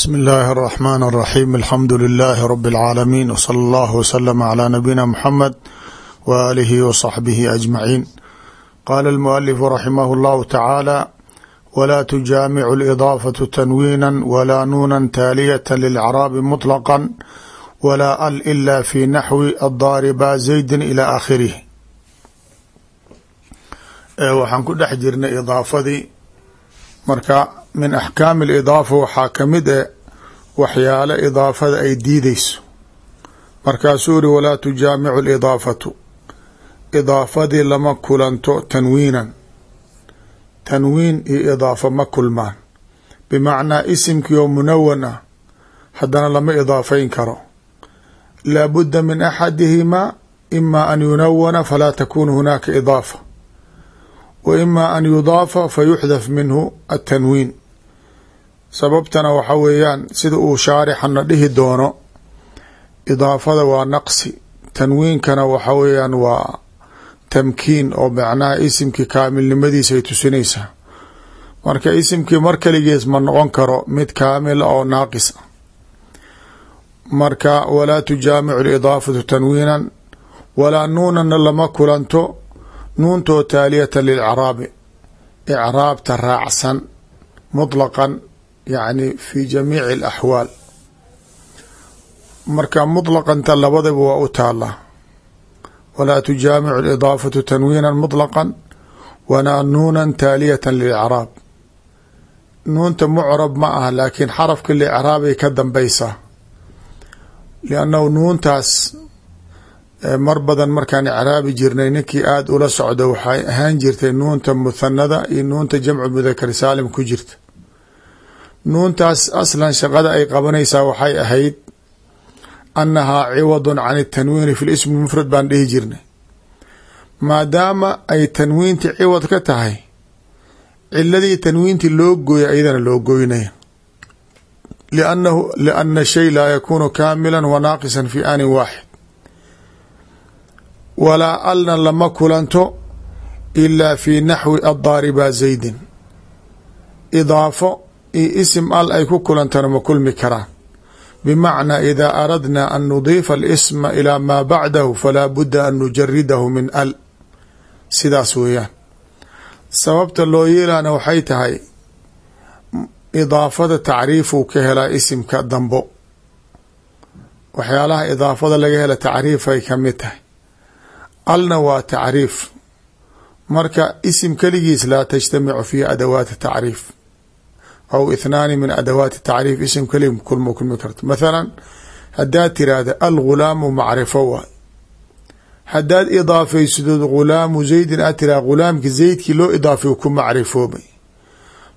bsmi اllahi الرحmn الرaxيm alxamdu لilaahi rb اlcaalamiin wslى اllah wslm عlى nabiyina mxamed w alihi wصaxbihi aجmaciin qala اlmualifu raximah اllahu tacaala wla tujaamicu اlidaafaةu tanwiina wla nuuna taaliyata lilcraabi muطlqa wla al ila fi naxwi addaariba zaydi ilى aakhirih waxaan ku dhex jirnay idaafadii marka min axkaami alidaafa waxaa ka mid e waxyaalo idaafada ay diideyso markaasuu iri walaa tujaamicu alidaafatu. Idaafadii lama kulanto tanwiinan. Tanwiin iyo idaafa ma kulmaan. Bimacnaa isimkii oo munawan ah haddana lama idaafayn karo. Laabudda min axadihimaa ima an yunawana falaa takunu hunaaka idaafa. Wa ima an yudaafa fayuxdaf minhu atanwiin sababtana waxa weeyaan sida uu shaarixana dhihi doono idaafada waa naqsi tanwiinkana waxa weeyaan waa tamkiin oo macnaha isimkii kaamilnimadiisa ay tusinaysaa. Marka isimkii mar kaligiis ma noqon karo mid kaamila oo naaqis ah. Marka walaa tujaamicu lidaafatu tanwiinan walaa nuunana lama kulanto nuuntoo taaliyata lilcraabi icraabta raacsan muطlaqan yani fi jamiici alaxwaal. Marka muطlaqanta labadaba waa u taalaa walaa tujaamicu alidaafatu tanwiina muطlaqan walaa nuuna taaliyata lilicraab. Nuunta mucrab ma ah laakiin xarafka licraabay ka dambaysaa liannahu nuuntaas mar badan markaan icraabi jirnay ninkii aada ula socda waxay ahaan jirtay nuunta muhanada iyo nuunta jamcu mudakar saalim ku jirta nuuntaas aslan shaqada ay qabanaysaa waxay ahayd annahaa ciwadun can اtanwiini fi lismi mufrad baan dhihi jirnay. Maadaama ay tanwiinti ciwad ka tahay ciladii tanwiinti loo gooya ayadana loo goynaya liana shay laa yakunu kaamila wa naaqisa fi anin waaxid. Walaa alna lama kulanto ilaa fi naxwi addaariba zaydin. Idaafo iyo isim al ay ku kulantana ma kulmi karaan bimacnaa idaa aradna an nudiifa alisma ilaa maa bacdahu falaa budda an nujaridahu min al. Sidaas weeyaan. Sababta loo yeelana waxay tahay idaafada tacriifuu ka helaa isimka dambo. Waxyaalaha idaafada laga hela tacriifay ka mid tahay. Alna waa tacriif. Marka isim keligiis laa tajtamicu fiihi adawaati tacriif aw ithnaani min adawaati tacriif isim kelig kulma kulmi karto mathalan haddaad tiraahda algulaamu macrifo waay haddaad idaafaysadood gulaamu zaydin aad tiraha gulaamki zaydkii loo idaafay ku macrifoobay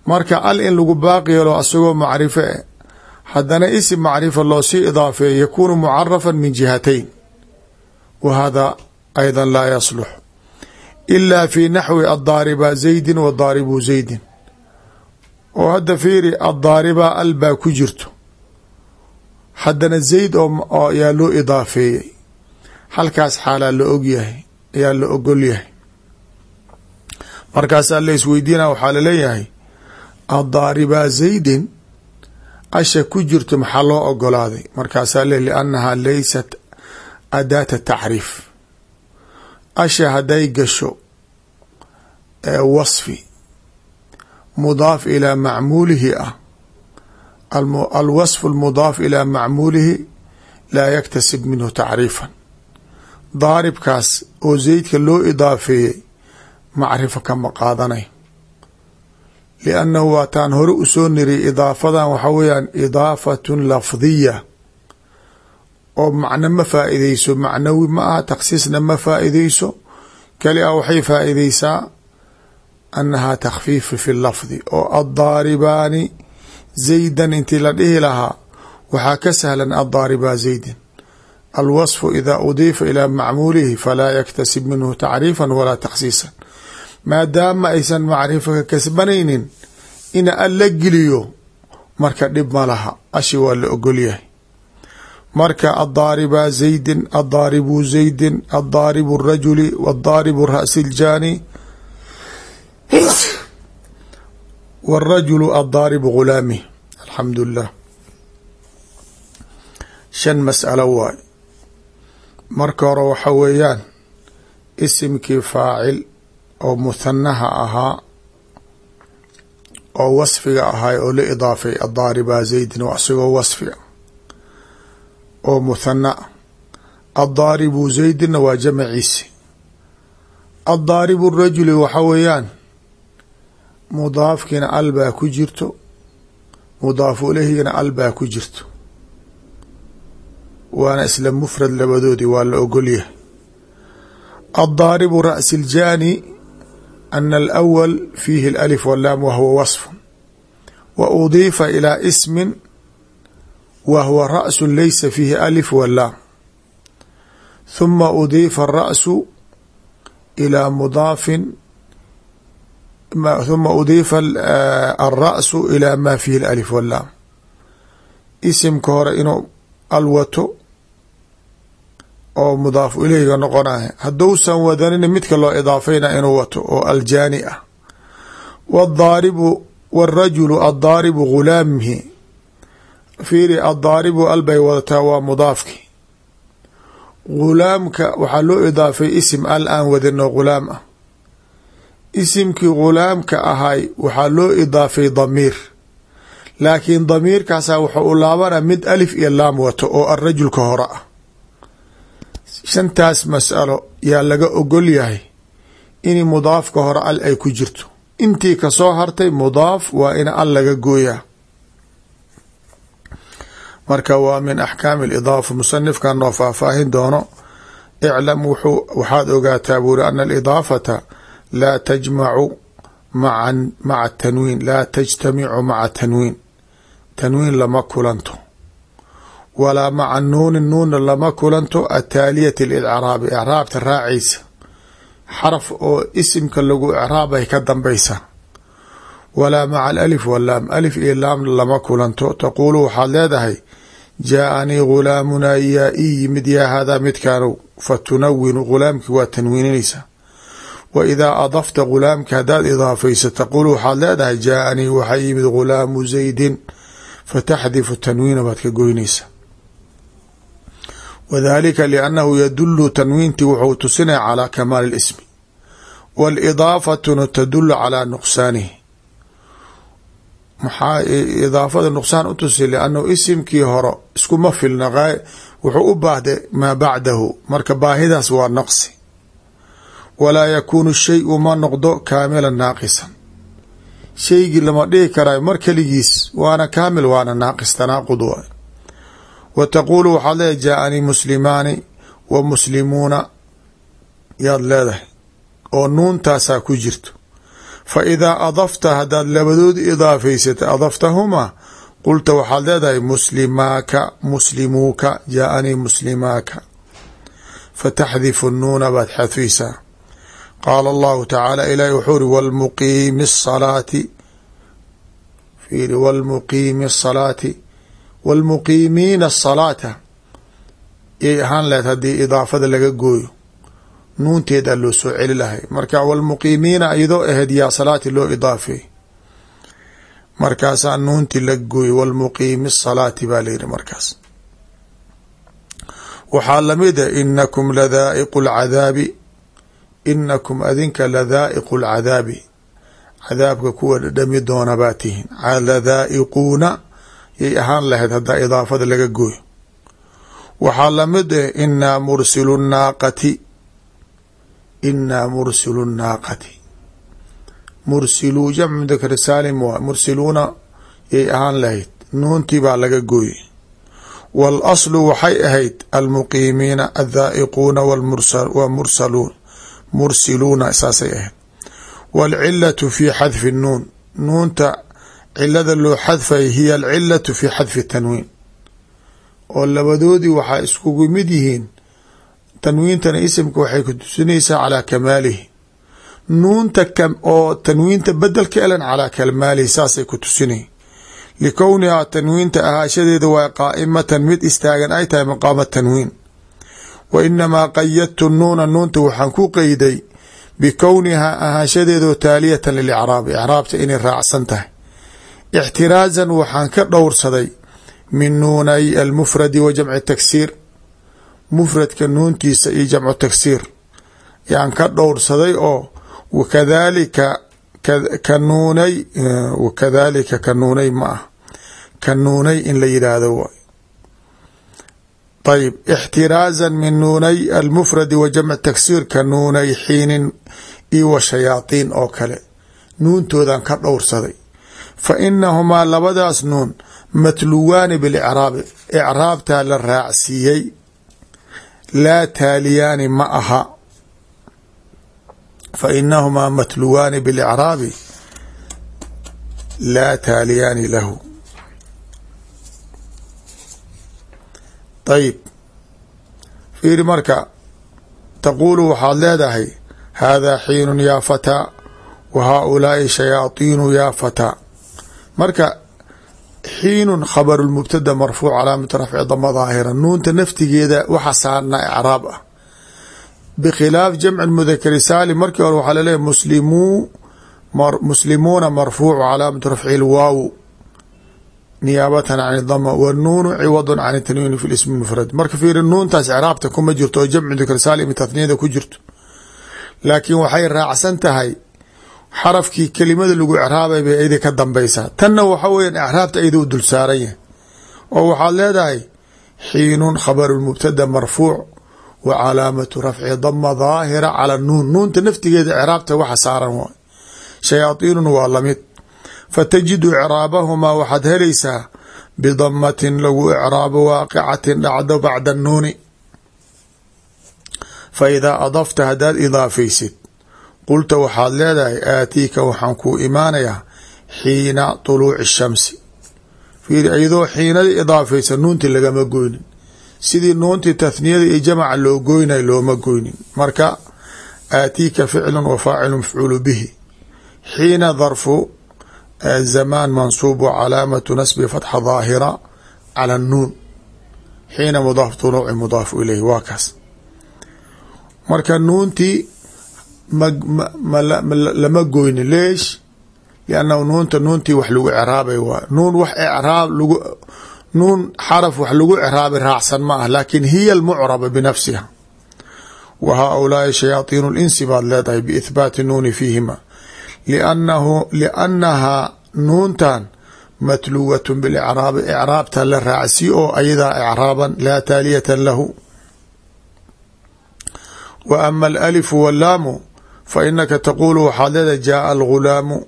marka al in lagu baaqi yeelo asagoo macrifo eh haddana isim macrifa loo sii idaafeeyo yakuunu mucarafan min jihatayn wa hada ayda laa yaslux ilaa fi naxwi addaariba zaydin wa daaribu oo hadda fiiri addaariba al baa ku jirto. Haddana zayd oo yaa loo idaafeeyey. Halkaas xaalaa la ogyahay ayaa la ogol yahay. Markaasaa la isweydiina waxaa la leeyahay addaariba zaydin asha ku jirto maxaa loo ogolaaday? Markaasaa le liannaha laysat adaata tacriif. Asha hadday gasho wasfi mudaaf ilaa macmuulihi ah. Alwasfu almudaaf ilaa macmuulihi laa yaktasib minhu tacriifan. Daaribkaas oo zaydka loo idaafeeyey macrifo kama qaadanay. Liannahu waataan hore u soo niriy idaafadan waxaa weeyaan idaafatun lafdiya oo macno ma faa'iideyso macnawi ma aha takhsiisna ma faa'iideyso kali a waxay faa'iideysaa annahaa takhfiifu fi lafdi oo addaaribaani zaydan intii la dhihi lahaa waxaa ka sahlan addaaribaa zaydin alwasfu idaa udiifa ilaa macmuulihi falaa yaktasib minhu tacriifan walaa takhsiisan maadaama aysan macrifo ka kasbanaynin ina al la geliyo marka dhib ma laha ashi waa la ogolyahay marka addaariba zaydin addaaribu zaydin addaaribu rajuli wadaaribu ra'si ljaani wاrajulu addaaribu gulaamih alxamdu lilah shan mas'alo waay marka hore waxa weeyaan isimkii faacil oo muthanaha ahaa oo wasfiga ahaay oo la idaafay addaaribaa zaydin waa isagoo wasfiga oo muthana a addaaribu zaydinna waa jamaciisi addaaribu rajuli waxa weeyaan mudaafkiina al baa ku jirto mudaafu ilehigana al baa ku jirto. Waana isla mufrad labadoodii waa la ogolyahay addaaribu ra'si iljaani ana alawal fiihi alif walaam wa huwa wasfu wa udiifa ilaa ismin wa huwa ra'su laysa fiihi alif walaam huma udiifa ara'su ilaa mudaafin huma udiifa alra'su ilaa maa fiihi alif walaam isimka hore inuu al wato oo mudaafu ileyga noqonaya hadduusan wadanin midka loo idaafayna inuu wato oo aljaani ah wadaaribu wاrajulu addaaribu gulaamihi fiiri addaaribu al bay wadataa waa mudaafki gulaamka waxaa loo idaafay isim al aan wadano gulaam ah isimkii gulaamka ahay waxaa loo idaafay damiir. Laakiin damiirkaasaa wuxuu u laabana mid alif iyo laam wato oo alrajulka hore. Ah shantaas mas'alo yaa laga ogol yahay in mudaafka hore al ay ku jirto. Intii ka soo hartay mudaaf waa in al laga gooyaa. Marka waa min axkaami alidaafa musanifkan noo faahfaahin doono. Iclam wuxuu waxaad ogaataa buuri ana alidaafata laa tajmacu maca tanwiin laa tajtamicu maca tanwiin tanwiin lama kulanto walaa maca nuuni nuunna lama kulanto ataaliyati licraabi icraabta raacaysa xaraf oo isimka lagu icraabay ka dambaysa walaa maca alif walaam alif iyo laamna lama kulanto taquulu waxaad leedahay jaaanii ghulaamunaa yaa ii yimid yaa hadaa midkaanu fa tunawinu ghulaamki waa tanwiininaysa wa idaa adafta ghulaamka haddaad idaafayso taquulu waxaad leedahay jaaanii waxaa yimid ghulaamu zaydin fataxdifu tanwiina baad ka goynaysa wadalika liannahu yadulu tanwiintii wuxuu tusinaya calaa kamaali اlismi waاlidaafatuna tadulu calaa nuqsaanihi maxaa idaafada nuqsaan u tusi liannahu isimkii hore iskuma filna wuxuu u baahday maa bacdahu marka baahidaas waa naqsi walaa yakuunu shayu ma noqdo kaamila naaqisan. Shaygii lama dhihi karayo mar keligiis waana kaamil waana naaqis tanaaqud waay wa taquulu waxaad leedahay jaaanii muslimaani wa muslimuuna yaad leedahay oo nuuntaasaa ku jirto. Fa idaa adafta haddaad labadoodi idaafeysata adaftahumaa qulta waxaad leedahay muslimaaka muslimuuka jaaanii muslimaaka. Fataxdifu nuuna baad xadfaysaa qaala allahu tacaala ilaahi wuxuu uri wlmuqiimi asalaati fiiri wlmuqiimi asalaati wاlmuqiimiina asalaata yay ahaan lahayd haddii idaafada laga gooyo nuunteedaa loo soo celi lahay marka wlmuqiimiina iyadoo ahayd yaa salaati loo idaafeey markaasaa nuuntii la gooyo wlmuqiimi asalaati baa layihi markaas waxaa la mid inakum ladaa'iqu lcadaabi inakum adinka ladaa'iqu lcadaabi cadaabka kuwa dhadhami doona baa tihiin. Ladaa'iquuna yay ahaan lahayd haddaa idaafada laga gooyo. Waxaa la mid ah inaa mursilu naaqati. Inaa mursilu naaqati. Mursiluu jamcu mudakar saalim waa mursiluuna yay ahaan lahayd. Nuuntii baa laga gooyey. Wal aslu waxay ahayd almuqiimiina addaa'iquuna wa mursaluun mursiluuna saasay ahayd. Waalcilatu fi xadfi nuun. Nuunta cilada loo xadfay hiya alcilatu fi xadfi tanwiin. Oo labadoodii waxaa iskugu mid yihiin tanwiintana isimka waxay ku tusinaysaa calaa kamaalihi. Nuunta oo tanwiinta bedelka elan calaa kamaalihi saasay ku tusinay. Likownihaa tanwiinta ahaashadeeda waa qaa'imatan mid istaagan ay tahay maqaama tanwiin wa inamaa qayadtu nuuna nuunta waxaan ku qeyday bikownihaa ahaashadeedoo taaliyatan lilicraabi icraabta inay raacsan tahay. ixtiraazan waxaan ka dhowrsaday min nuunay almufradi wa jamci taksiir mufradka nuuntiisa iyo jamcu taksiir yaan ka dhowrsaday oo wakadalika ka nuunay wakadalika ka nuunay ma ah ka nuunay in la yidhaahdo ayb ixtiraaza min nuunay almufradi wa jamc taksiir ka nuunay xiinin iyo wa shayaaطiin oo kale nuuntoodan ka dhowrsaday fa inahumaa labadaas nuun matluwaani bilicraabi icraabtaa la raacsiiyey laa taaliyaani ma aha fa inahumaa matluwaani bilicraabi laa taaliyaani lahu ayib fiiri marka taquulu waxaad leedahay haadaa xiinun yaa fataa wa haaulaai shayaaiinu yaa fataa marka xiinun khabaru lmubtada marfuuc calaamatu rafci dama daahira nuunta naftigeeda waxa saarna icraab ah bkhilaaf jamc mudakari saalim markii hore waxaa laleeyahy muslimuu muslimuuna marfuucu calaamatu rafci lwaaw niyaabatan can dama wnuunu ciwadu can tanwiini fi ismi mufrad. Marka fiiri nuuntaas icraabta kuma jirto oo jamc mudakar saalim tatniyada ku jirto. Laakiin waxay raacsan tahay xarafkii kelimada lagu icraabay bay ayada ka dambaysaa. Tanna waxa weyan icraabta ayada u dul yahay oo waxaad leedahay xiinun khabaru mubtada marfuuc wa calaamatu rafci dama daahira cala nuun. Nuunta naftigeeda icraabta waxa saaran waay. Shayaaiinun waa la mid fatajidu icraabahumaa waxaad helaysaa bidamatin lagu icraabo waaqicatin dhacdo bacda nuuni fa idaa adafta haddaad idaafaysid qulta waxaad leedahay aatiika waxaan kuu imaanayaa xiina طuluuci shamsi fiiri iyadoo xiinada idaafaysa nuuntii lagama goynin sidii nuuntii tathniyada iyo jamaca loo goynay looma goynin marka aatiika ficlu wa faacilu mafcuulu bihi xiina darfu mansuub wa calaamatu nasbi fatxa daahira cala nuun xiina mudaaf طuluuci mudaafu ilayh waa kaas marka nuuntii lama goyni leesh liannahu nuunta nuuntii wax lagu craabay waay nuun wax icraab lagu nuun xaraf wax lagu craabay raacsan ma ah laakin hiya almucraba binafsiha wa haaulaai shayaaiin linsi baad leedahay biithbaati nuuni fiihima liannahu liannahaa nuuntan matluwat bilicraabi icraabta la raacsi oo ayadaa icraaban laa taaliyata lahu wa ama alalifu wallaamu fa inaka taquulu waxaad leedahay jaaa algulaamu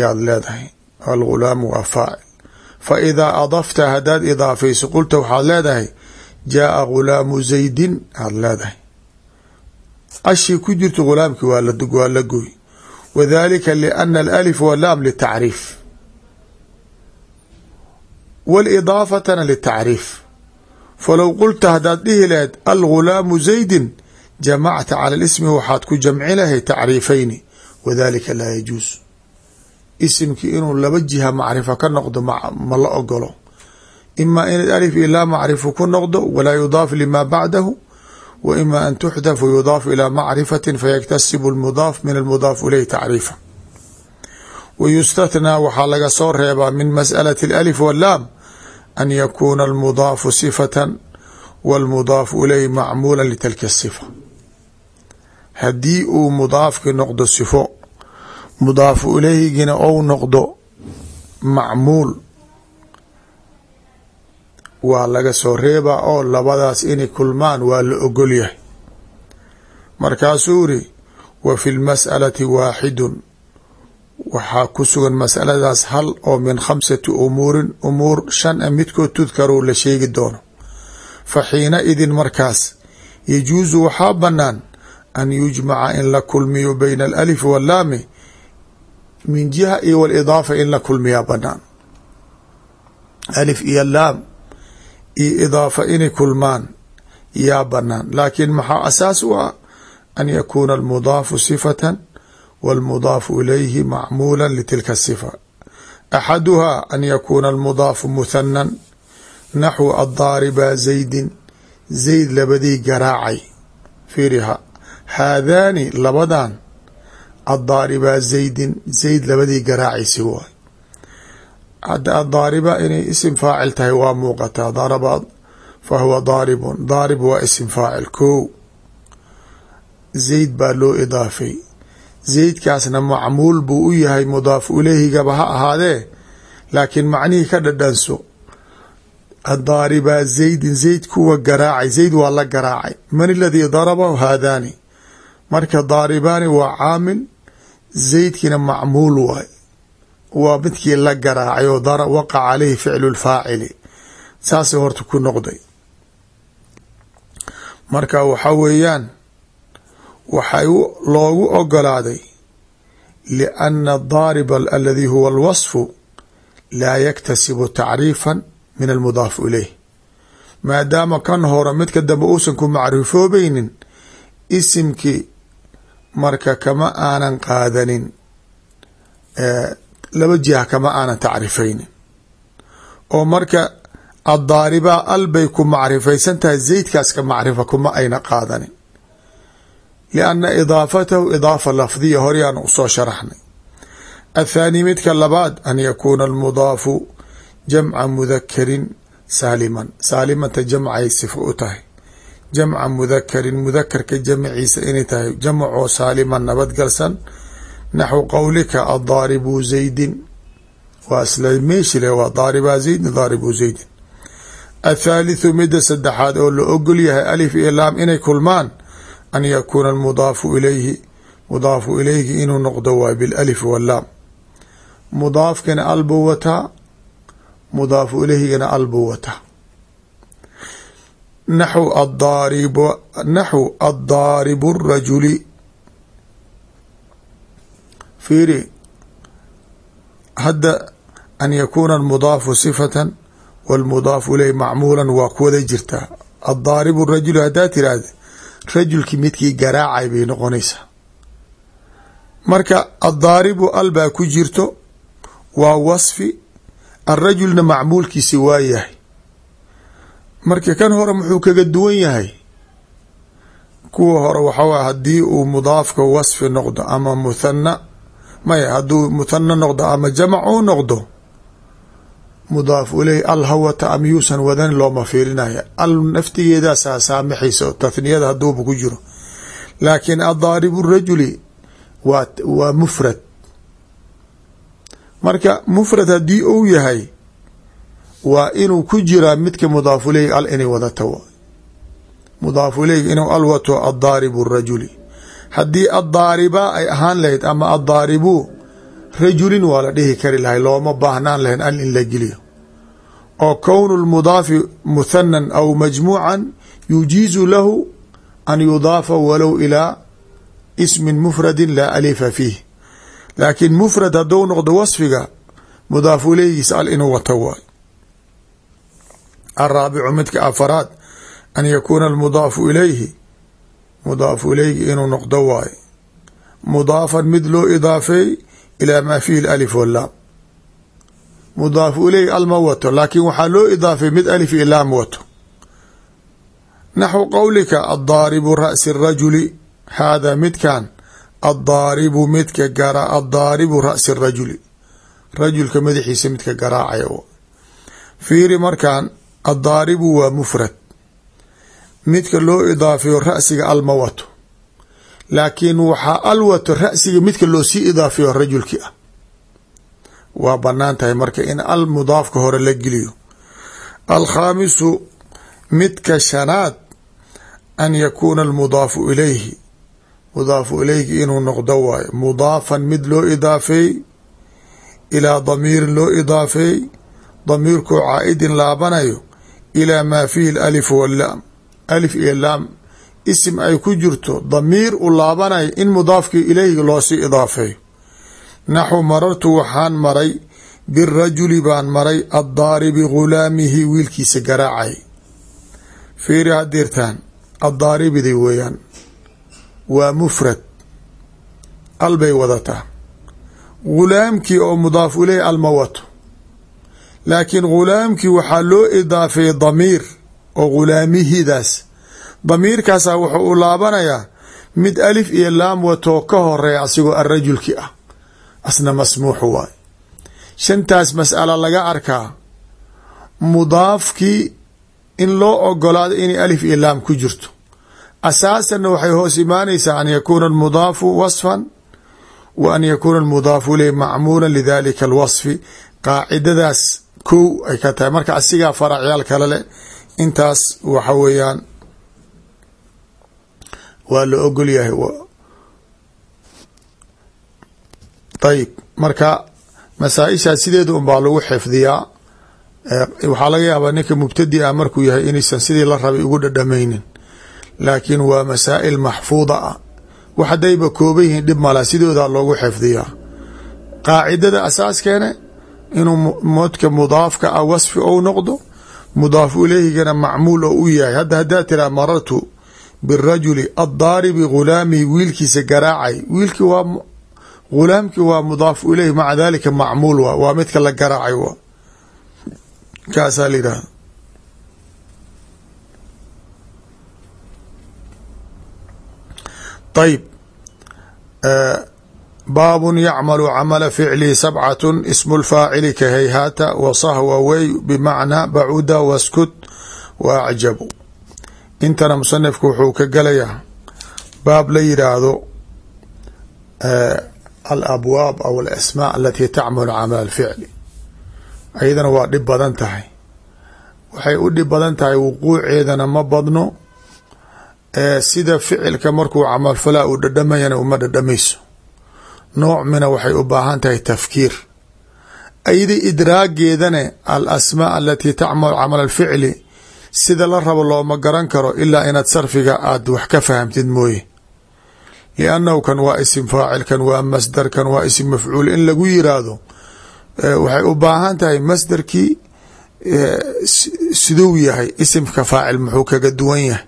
yaad leedahay algulaamu waa faacil fa idaa adafta haddaad idaafayso qulta waxaad leedahay jaaa gulaamu zaydin aad leedahay ashii ku jirto gulaamkii waa la goy wdalika lana alif walaam litacriif walidaafatana litacriif falow qulta haddaad dhihi lahayd algulaamu zaydin jamacta cala lismi waxaad ku jamci lahayd tacriifayni wadalika laa yajuus isimki inuu laba jiha macrifa ka noqdo ma la ogolo ima inaad alif ilaa macrifu ku noqdo walaa yudaaf limaa bacdahu wa ima an tuxdaf wayudaaf ilaa macrifati fayaktasibu lmudaaf min almudaaf ileyh tacriifa wa yustathnaa waxaa laga soo reebaa min mas'alati alif wallaam an yakuuna almudaafu sifatan wاlmudaafu ilayh macmuula litilka sifa haddii uu mudaafki noqdo sifo mudaafu ilayhigina ou noqdo macmuul waa laga soo reebaa oo labadaas inay kulmaan waa la ogol yahay. Markaasuu iri wa fi lmas'alati waaxidun waxaa ku sugan masaladaas hal oo min khamsati umuurin umuur shan a midkood tudkaru la sheegi doono. Fa xiina idin markaas yajuusu waxaa bannaan an yujmaca in la kulmiyo bayna alalifi wallaami min jiha iyo walidaafa in la kulmiyaa bannaan. Alif iyo laam iyo idaafa inay kulmaan yaa bannaan. Laakiin maxaa asaas u ah? An yakuuna almudaafu sifatan wاlmudaafu ilayhi macmuula litilka sifa. Axaduhaa an yakuuna almudaafu muthanan naxwu addaariba zaydin. Zayd labadii garaacay fiiriha haadaani labadan addaaribaa zaydin. Zayd labadii garaacaysi waay hadda adaariba inay isim faacil tahay waa muuqataa daraba fa huwa daaribun. Daarib waa isim faacil. Ko zayd baa loo idaafay. Zaydkaasna macmuul buu u yahay mudaaf ileyhigaba ha ahaadee laakiin macnihii ka dhadhanso. Adaaribaa zaydin zayd kuwa garaacay. Zayd waa la garaacay. Man aladii darabahu haadaani? Marka daaribaani waa caamil zaydkiina macmuul waay waa midkii la garaacay oo waqaca caleyhi ficlu lfaacili saasay horta ku noqday. Marka waxa weeyaan waxay loogu ogolaaday lianna adaariba aladi huwa alwasfu laa yaktasibu tacriifan min almudaaf ileyh maadaama kan hore midka dambe uusan ku macrifoobeynin isimkii marka kama aanan qaadanin laba jiha kama aanan tacrifaynin oo marka addaaribaa al bay ku macrifaysan tahay zaydkaas ka macrifa kuma ayna qaadanin. Lianna idaafatahu idaafa lafdiya horyaan u soo sharaxnay. Athaani midka labaad an yakuuna almudaafu jamca mudakarin saaliman. Saalimanta jamcay sifo u tahay. Jamca mudakarin mudakarka jamciisa inay tahay jamcoo saaliman nabadgalsan naxwu qowlika addaaribu zaydin waa isla meeshile waa daaribaa zaydin daaribu zaydin athaalithu midda saddexaad oo la ogol yahay alif iyo laam inay kulmaan an yakuuna almudaafu ilayhi mudaafu ilayhi inuu noqdo waay bilalif wallaam mudaafkana albuu wataa mudaafu ilayhigana albuu wataa naxw adaarib naxw addaaribu rajuli fiiri hadda an yakuuna almudaafu sifatan wاlmudaafu ilayh macmuulan waa kuwada jirtaa addaaribu rajuli haddaa tiraahda rajulkii midkii garaacay bay noqonaysaa. Marka addaaribu al baa ku jirto waa wasfi alrajulna macmuulkiisi waa yahay. Marka kan hore muxuu kaga duwan yahay? Kuwa hore waxaa haddii uu mudaafka wasfi noqdo ama muthana maya hadduu muthana noqdo ama jamac uu noqdo mudaaf ileyh al hawata am yuusan wadan looma fiirinaya al naftigeedaasaa saamaxaysa tathniyada hadduuba ku jiro. Laakiin addaaribu rajuli waa waa mufrad. Marka mufrad haddii uu yahay waa inuu ku jiraa midka mudaaf ileyhi al inay wadata w mudaaf ileyhi inuu al wato addaaribu rajuli haddii addaaribaa ay ahaan lahayd ama addaaribu rajulin waa la dhihi kari lahay looma baahnaan lahayn al in la geliyo. Oo kownu lmudaafi muthanan aw majmuucan yujiizu lahu an yudaafa walow ilaa ismin mufradin laa alifa fiih. Laakiin mufrad hadduu noqdo wasfiga mudaafu ileygiisa al inuu wato waay. Alraabicu midka afaraad an yakuuna almudaafu ilayhi mudaafu ilayhi inuu noqdo waaye mudaafan mid loo idaafeey ilaa maa fiihi alif walaam mudaafu ilayhi alma wato laakiin waxaa loo idaafay mid alif iyo laam wato naxwu qowlika addaaribu ra'si rajuli haadaa midkan addaaribu midka gara addaaribu ra'si rajuli rajulka madaxiisa midka garaacaya fiiri markan addaaribu waa mufrad midka loo idaafayo ra'siga alma wato laakiin waxaa al wato ra'siga midka loo sii idaafayo rajulki ah. Waa bannaan tahay marka in al mudaafka hore la geliyo. Alkhaamisu midka shanaad an yakuuna almudaafu ilayhi. Mudaafu ilayhi inuu noqdo waayo. Mudaafan mid loo idaafeey ilaa damiirin loo idaafeey damiirkoo caa-idin laabanayo ilaa maa fiihi alif walaam alif iyo laam isim ay ku jirto damiir u laabanayo in mudaafkii ilayhi loosii idaafeeyo naxu marartu waxaan maray birajuli baan maray addaaribi ghulaamihi wiilkiisa garaacay. Fiiri hadirtaan addaaribiday weeyaan. Waa mufrad al bay wadataa. Ghulaamkii oo mudaaf ileyhi alma wato. Laakiin ghulaamkii waxaa loo idaafeeyey damiir oo ghulaamihidaas damiirkaasaa wuxuu u laabanayaa mid alif iyo laam watoo ka horreeya asigoo arajulki ah. Asna masmuuxu waay shantaas mas'ala laga arkaa. Mudaafkii in loo ogolaado inay alif iyo laam ku jirto. Asaasanna waxay hoos imaanaysaa an yakuuna almudaafu wasfan wa an yakuuna almudaafu ileyh macmuula lidalika alwasfi. Qaacidadaas kow ay ka tahay. Marka asigaa faracyaal kale leh intaas waxa weeyaan waa la ogol yahay. Ayib marka masaa-ishaas sideeda un baa lagu xifdiyaa. Waxaa laga yaabaa ninka mubtadi ah markuu yahay inaysan sidii la rabay ugu dhadhamaynin. Laakiin waa masaa'il maxfuuda ah. Wax haddayba kooban yihiin dhib mala sidoodaa loogu xifdiyaa. Qaacidada asaaskeene inuu modka mudaafka ah wasfi ou noqdo mudaafu ileyhigana macmuul oo u yahay. Hadda haddaa tiraa marartu birajuli addaaribi ghulaamihi wiilkiisa garaacay. Wiilkii waa ghulaamkii waa mudaafu ileyhi maca dalika macmuul waa waa midka la garaacay waa. Kaasaa la yidhahda ayb baabun yacmalu camala ficlihi sabcatun ismu lfaacili ka hayhaata wa sahwa wey bimacnaa bacuda waskut wa acjabu. Intana musanifku wuxuu ka galayaa baab la yidhaahdo alabwaab aw alasmaa alati tacmalu camala alficli. Ayadana waa dhib badan tahay. Waxay u dhib badan tahay wuquuceedana ma badno sida ficilka markuu camalfalaa uu dhadhamayana uma dhadhamayso nooc mina waxay u baahan tahay tafkiir. Ayada idraageedane al asmaa alatii tacmalu camal alficli sida la rabo looma garan karo ilaa inaad sarfiga aad wax ka fahamtid mooye. Liannahu kan waa isim faacil kan waa masdar kan waa isim mafcuul. In lagu yiraahdo waxay u baahan tahay masdarkii siduu yahay isimka faacil muxuu kaga duwan yahay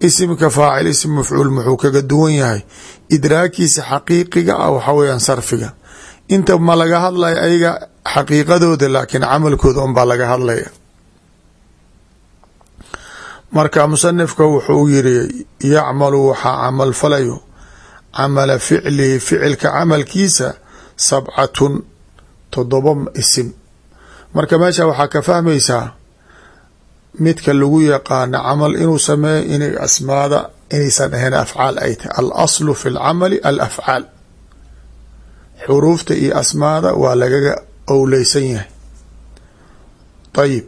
isimka faacil isim mafcuul muxuu kaga duwan yahay. Idraakiisa xaqiiqiga ah waxa weeyaan sarfiga. Inta ma laga hadlaya ayaga xaqiiqadooda laakiin camalkooda unbaa laga hadlaya. Marka musanifka wuxuu yiri yacmalu waxaa camal falayo. Camala ficlihi ficilka camalkiisa sabcatun todoba isim marka meesha waxaa ka fahmaysaa midka lagu yaqaano camal inuu sameeyo inay asmaada inaysan ahayn afcaal ay tahay al aslu fi lcamali alafcaal xuruufta iyo asmaada waa lagaga owleysan yahay. Ayib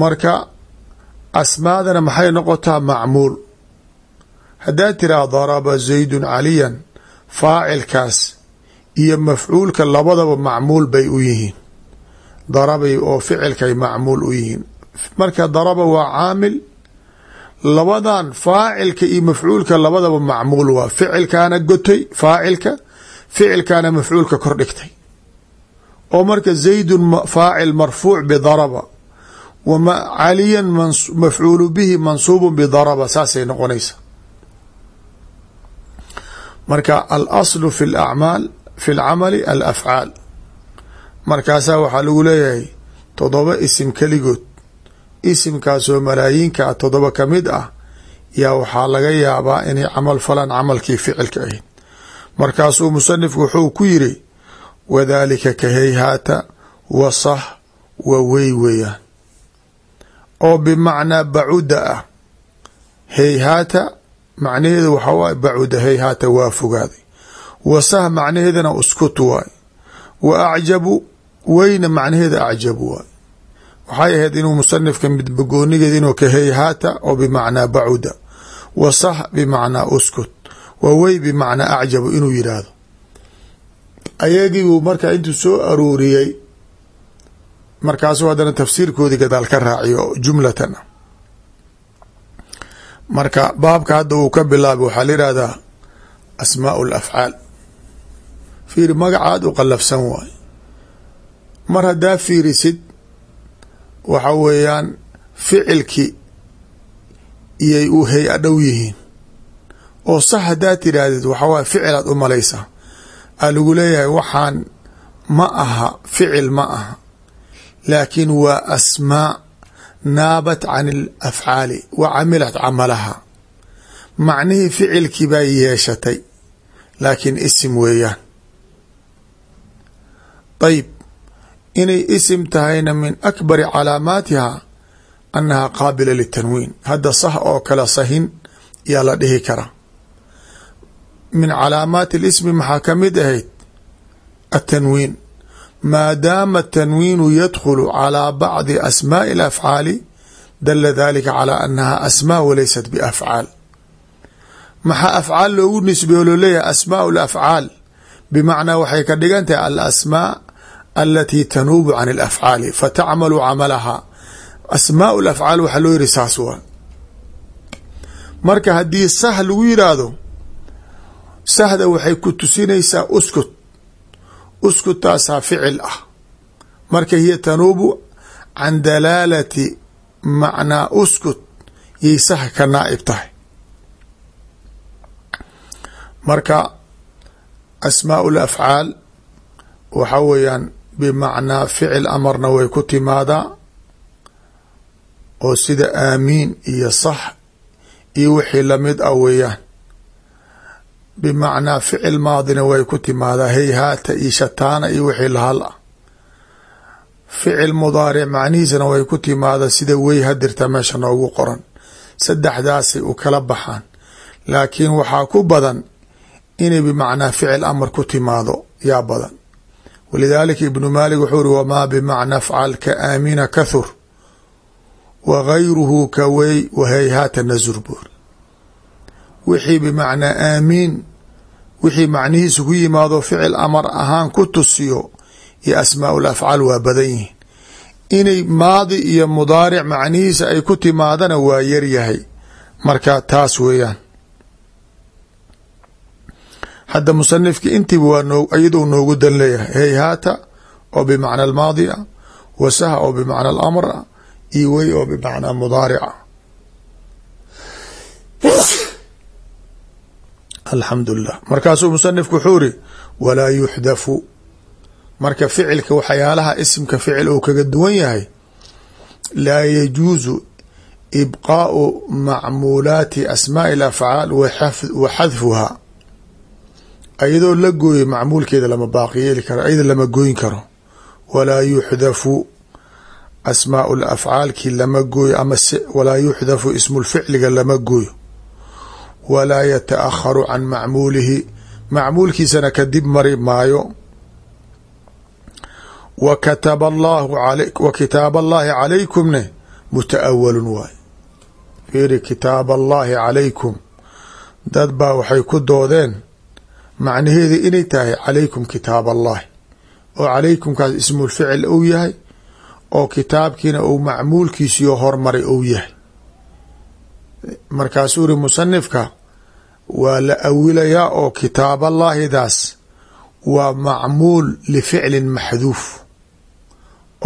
marka asmaadana maxay noqotaa macmuul? Haddaad tiraa daraba zaydun caliyan faacilkaas iyo mafcuulka labadaba macmuul bay u yihiin. Darabay oo ficilkay macmuul u yihiin marka daraba waa caamil labadan faacilka iyo mafcuulka labadaba macmuul waa ficilkaana gotay faacilka ficilkaana mafcuulka kor dhigtay. oo marka zaydun faacil marfuuc bidaraba wama caliyan mafcuulu bihi mansuubu bidaraba saasay noqonaysa. Marka alaslu fi lacmaal fi lcamali alafcaal markaasaa waxaa lagu leeyahay todoba isim keligood isimkaasoo malaayiinkaa todoba ka mid ah yaa waxaa laga yaabaa inay camal falaan camalkii ficilka ahayd. Markaasuu musanifku wuxuu ku yiri wadaalika ka hayhaata wa sah wa wey weeyaan. Oo bimacnaa bacuda ah hayhaata macnaheedu waxaa waay bacuda hayhaata waa fogaaday. Wa sah macnaheedana uskut waay wa acjabu weyna macnaheeda acjabu waay waxay ahayd inuu musanifka midbagoonigeed inuu ka hayhaata oo bimacnaa bacuda wa sah bimacnaa uskut wa wey bimacnaa acjabu inuu yidhaahdo ayagiibuu markaa intuu soo arooriyey markaasuu haddana tafsiirkoodii gadaal ka raaciyo jumlatan. Marka baabka hadda uu ka bilaabay waxaa la yihahdaa asmaau lafcaal fiiri magacaad u qallafsan waay. Mar haddaa fiirisid waxa weeyaan ficilkii iyay u hay'a dhow yihiin. Oo sax haddaa tidhaahdid waxa waay ficilaad u malaysaa aa lagu leeyahay waxaan ma aha ficil ma aha. Laakiin waa asmaa naabat can alafcaali wa camilat camalaha. Macnihii ficilkii baa yeeshatay laakiin isim weeyaan. Ayb inay isim tahayna min akbari calaamaatiha annahaa qaabila litanwiin. Hadda sax oo kala sahin yaa la dhihi kara. Min calaamaati lismi maxaa ka mid ahayd? Atanwiin. Maadaama atanwiinu yadkhulu calaa bacdi asmaa'i alafcaali dala dalika calaa annahaa asmaa walaysat biafcaal. Maxaa afcaal loogu nisbeeyo loo leeyahay asmaau lafcaal bimacnaa waxay ka dhigan tahay alasmaa alatii tanuubu can اlafcaali fatacmalu camalahaa asmaa afcaal waxaa loo yihi saas waa marka haddii sah lagu yidhaahdo sahda waxay ku tusinaysaa uskut uskutaasaa ficil ah marka hiya tanuubu can dalaalati macnaa uskut yay sah ka naaib tahay marka asmaa lafcaal waxaa weeyaan bimacnaa ficil amarna way ku timaadaa oo sida aamiin iyo sax iyo wixii la mid ah weeyaan. Bimacnaa ficil maadina way ku timaadaa heyhaata iyo shataana iyo wixii lahal ah. Ficil mudaaric macnihiisana way ku timaadaa sida wey hadirta meesha noogu qoran. Saddexdaasay u kala baxaan. Laakiin waxaa ku badan inay bimacnaa ficil amar ku timaado yaa badan walidaalika ibnu maalik wuxuu uri wamaa bimacna afcal ka aamina kathur wa gayruhu ka wey wa heyhaata nasur buuri wixii bimacnaa aamiin wixii macnihiisa ku yimaado ficil amar ahaan ku tusiyo iyo asmaau lafcaal waa badan yihiin inay maadi iyo mudaaric macnihiisa ay ku timaadana waa yaryahay marka taas weeyaan hadda musanifki intiiba waa iyadou noogu dan leeyahay heyhaata oo bimacna almaadi a wa sah oo bimacna alamr a iyo wey oo bimacnaa mudaarica alxamdu lilah markaasuu musanifku wuxuu iri walaa yuxdafu. Marka ficilka waxyaalaha isimka ficil uu kaga duwan yahay laa yajuusu ibqaau macmuulaati asmaaءi اlafcaal wa xadfuhaa ayadoo la gooyay macmuulkeeda lama baaqi karo ayada lama gooyin karo. Walaa yuxdafu asmaau lafcaalkii lama gooyo ama walaa yuxdafu ismu lficliga lama gooyo. Walaa yataakharu can macmuulihi macmuulkiisana kadib mari maayo. Wa kataba allahu wa kitaab allahi calaykumne mutaawalun waay. Fiiri kitaab allahi calaykum. Dad baa waxay ku doodeen macnaheeda inay tahay calaykum kitaab allahi oo calaykumkaas ismulficil ou yahay oo kitaabkiina uu macmuulkiisiyo hormaray ou yahay. Markaasuu iri musanifka waa la awilayaa oo kitaaballahidaas waa macmuul lificlin maxduuf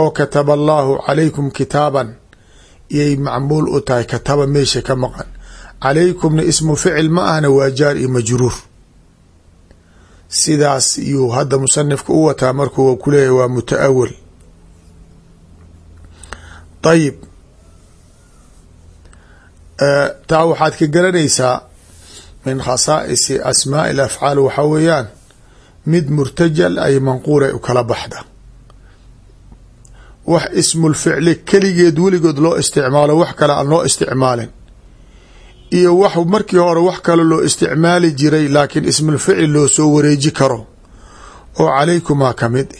oo kataba allaahu calaykum kitaaban. Iyay macmuul u tahay kataba meesha ka maqan. Calaykumna ismu ficil ma ahna waa jaar iyo majruur sidaas yuu hadda musanifka u wataa markuu ku leeyahay waa mutaawil ayib taa waxaad ka garanaysaa min khasaa'isi asmaaءi alafcaal waxaa weeyaan mid murtajal ay manquulay u kala baxda. Wax ismulficli keligeed weligood loo isticmaalo wax kale aan loo isticmaalin iyo wax markii hore wax kale loo isticmaali jiray laakiin ismulficli loo soo wareeji karo. oo calaykumaa ka mid.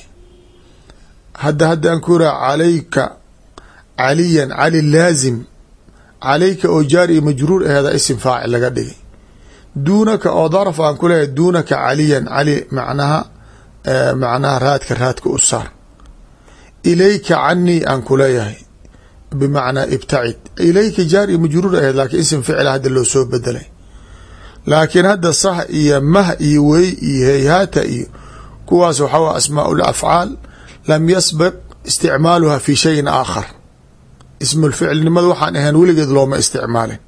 Hadda haddaan ku iraha calayka caliyan cali laazim calayka oo jaar iyo majruur aheeda isim faacil laga dhigay. Duunaka oo darf aan ku leeyahay duunaka caliyan cali macnaha macnaha raadka raadka u saar. Ilayka canii aan ku leeyahay. Bimacnaa ibtacid ilayka jaar iyo majruur aheed laakiin isim ficila hadda loo soo bedelay laakiin hadda sah iyo mah iyo wey iyo heyhaata iyo kuwaas waxaa asmaa lafcaal lam yasbiq isticmaaluha fi shayin aakhar. Ismulficilnimada waxaan ahayn weligeed looma isticmaalin.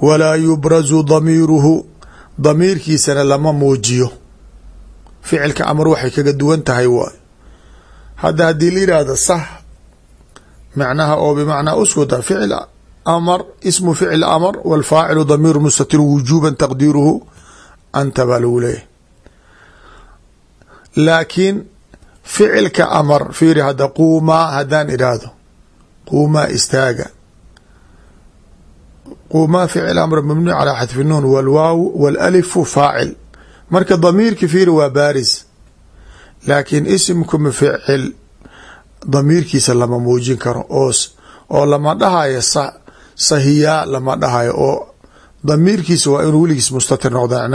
Walaa yubrazu damiiruhu damiirkiisana lama muujiyo. Ficilka amar waxay kaga duwan tahay waay. Hadda haddii la yidhaahdo sah macnaha oo bimacnaa uskuta ficil amar ismu ficil amar wاlfaacilu damiiru mustatir wujuba taqdiiruhu anta baa lagu leeyahy laakiin ficilka amar fiiri hadda quumaa haddaan idhaahdo quumaa istaaga. Quumaa ficil amr mabniu calaa xadfi nuun walwaaw walalifu faacil. Marka damiirki fiiri waa baaris. Laakiin isimku mficil damiirkiisa lama muujin karo oo oo lama dhahayo sahiyaa lama dhahayo oo damiirkiisa waa inuu weligiis mustatir noqda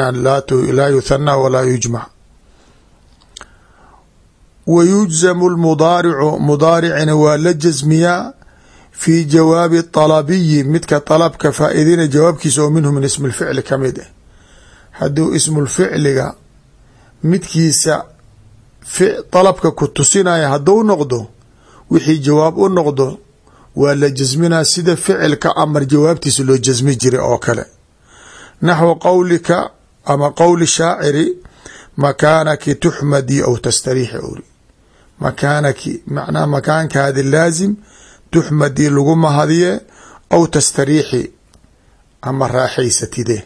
laa yuthana walaa yujmac wa yujzamu lmudaaricu mudaaricina waa la jasmiyaa fi jawaabi طalabiyi midka طalabka faa-idina jawaabkiisa oo minhu min ismi lficli ka mid ah hadduu ismulficliga midkiisa طalabka ku tusinaya hadduu noqdo wixii jawaab u noqdo waa la jasminaa sida ficilka amar jawaabtiisa loo jasmi jiray oo kale. Naxwu qowlika ama qowli shaaciri makaanaki tuxmadii aw tastariixi uri makaanaki macnaha makaankaadi laasim tuxmadii lagu mahadiye aw tastariixi ama raaxaysatide.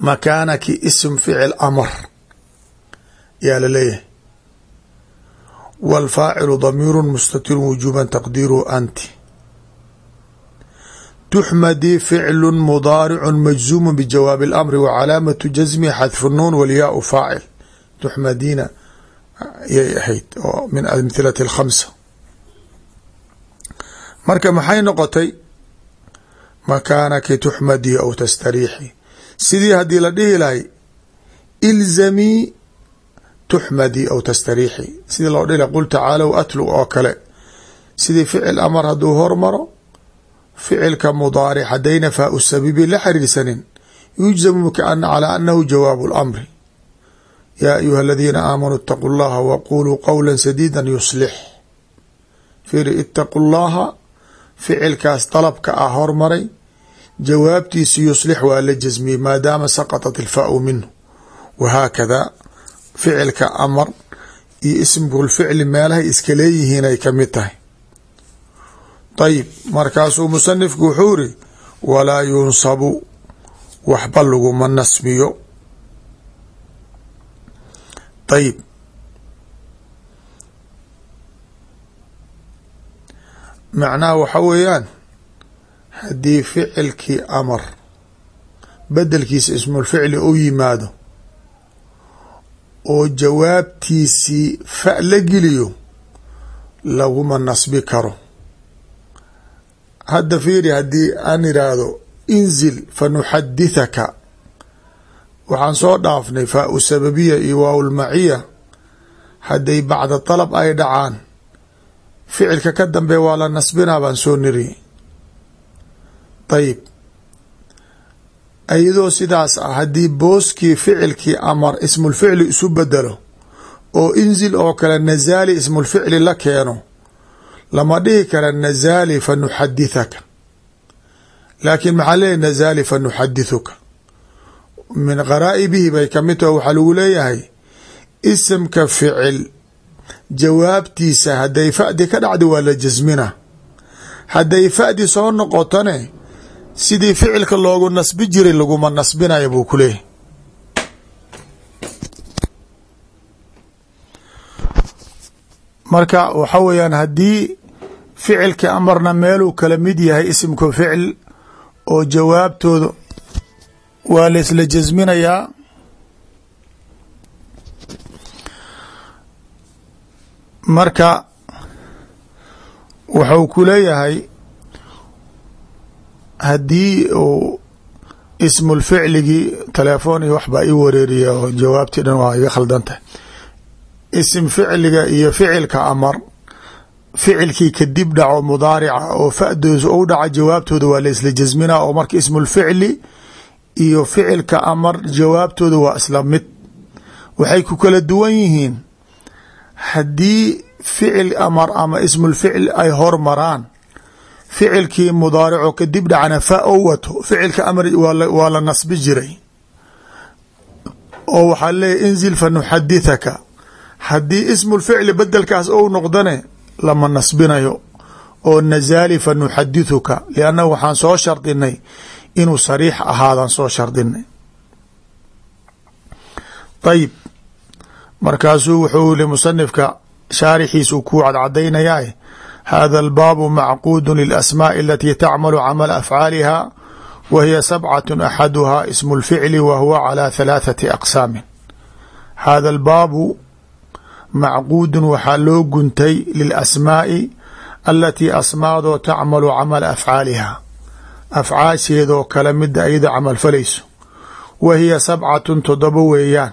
Makaanaki ism ficil amar yaa laleeyahay wاlfaacilu damiiru mustatir wujuba taqdiiru anti tuxmadii ficlu mudaaricu majzuumu bijawaabi اlamri wa calaamatu jasmi xadfu nuun walyaau faacil tuxmadiina yay ahayd oo min amhilati اlkhamsa marka maxay noqotay makaanaki tuxmadii aw tastariixi sidii haddii la dhihi lahay ilzamii tuxmadii aw tastariixi. Sidii loo dhihi lahay qul tacaalow atlu oo kale. Sidii ficil amar hadduu hormaro ficilka mudaaric haddayna faau sabibi la xiriirsanin. Yujzamu kana calaa anahu jawaabu اlamri yaa ayuha aladiina aamanuu itaquu llaha waquluu qowla sadiida yuslix. Fiiri itaqu llaha ficilkaas dalabka ah hormaray jawaabtiisi yuslix waa la jasmiyey maadaama saqaطat ilfaau minhu. Wahaakada ficilka amar iyo ismkulficli meelahay iska leeyihiin ay ka mid tahay. Ayib markaasuu musanifku wuxuu iri walaa yunsabu waxba laguma nasmiyo ayib macnaha waxa weeyaan haddii ficilkii amar bedelkiisa ismulficli u yimaado oo jawaabtiisii fa la geliyo laguma nasbi karo. Hadda fiiri haddii aan idhaahdo inzil fa nuxadithaka waxaan soo dhaafnay faau sababiya iyo waawlmaciya hadday bacda dalab ay dhacaan ficilka ka dambe waa la nasbinaa baan soo niri. Ayib iyadoo sidaas ah haddii booskii ficilkii amar ismulficli isu bedelo oo inzil oo kale nazaali ismulficli la keeno lama dhihi kara nazaali fa nuxadithaka laakiin maxaa leeyahy nazaali fa nuxadithuka min qaraa'ibihi bay ka mid taho waxaa lagu leeyahay isimka ficil jawaabtiisa hadday fa'di ka dhacdi waa la jasmina hadday fa'di soo noqotone sidii ficilka loogu nasbi jiray laguma nasbinaya buu ku leeyahy marka waxa weeyaan haddii ficilka amarna meeluu kala mid yahay isimka ficil oo jawaabtooda waa la isla jasminayaa marka wuxuu ku leeyahay haddii uu ismulficligii telefoon iyo waxbaa ii wareeriya oo jawaabtii dhan waa iga khaldan tahay isim ficliga iyo ficilka amar ficilkii kadib dhaco mudaarica oo fa'doosa ou dhaca jawaabtooda waa la isla jasminaa oo marka ismulficli iyo ficilka amar jawaabtooda waa isla mid. Waxay ku kala duwan yihiin haddii ficil amar ama ismulficl ay hormaraan ficilkii mudaarico kadib dhacna fa o wato ficilka amr waa la nasbi jiray. Oo waxaa leeyahy inzil fa nuxadithaka haddii ismulficli bedelkaas ou noqdane lama nasbinayo. Oo nazaali fa nuxadithuka liannahu waxaan soo shardinay inuu sariix ahaadaan soo shardinay ayib markaasuu wuxuu yili musanifka shaarixiisu kuu cadcadaynayaa hada albaabu macquudu lilasmaaءi alatii tacmalu camala afcaaliha wa hiya sabcat axaduha ismu lficli wa huwa calaa halaathati aqsaami hada albaabu macquudun waxaa loo guntay lilasmaa'i alatii asmaadoo tacmalu camala afcaaliha afcaasheedoo kale mida ayada camal falayso wa hiya sabcatun todoba weeyaan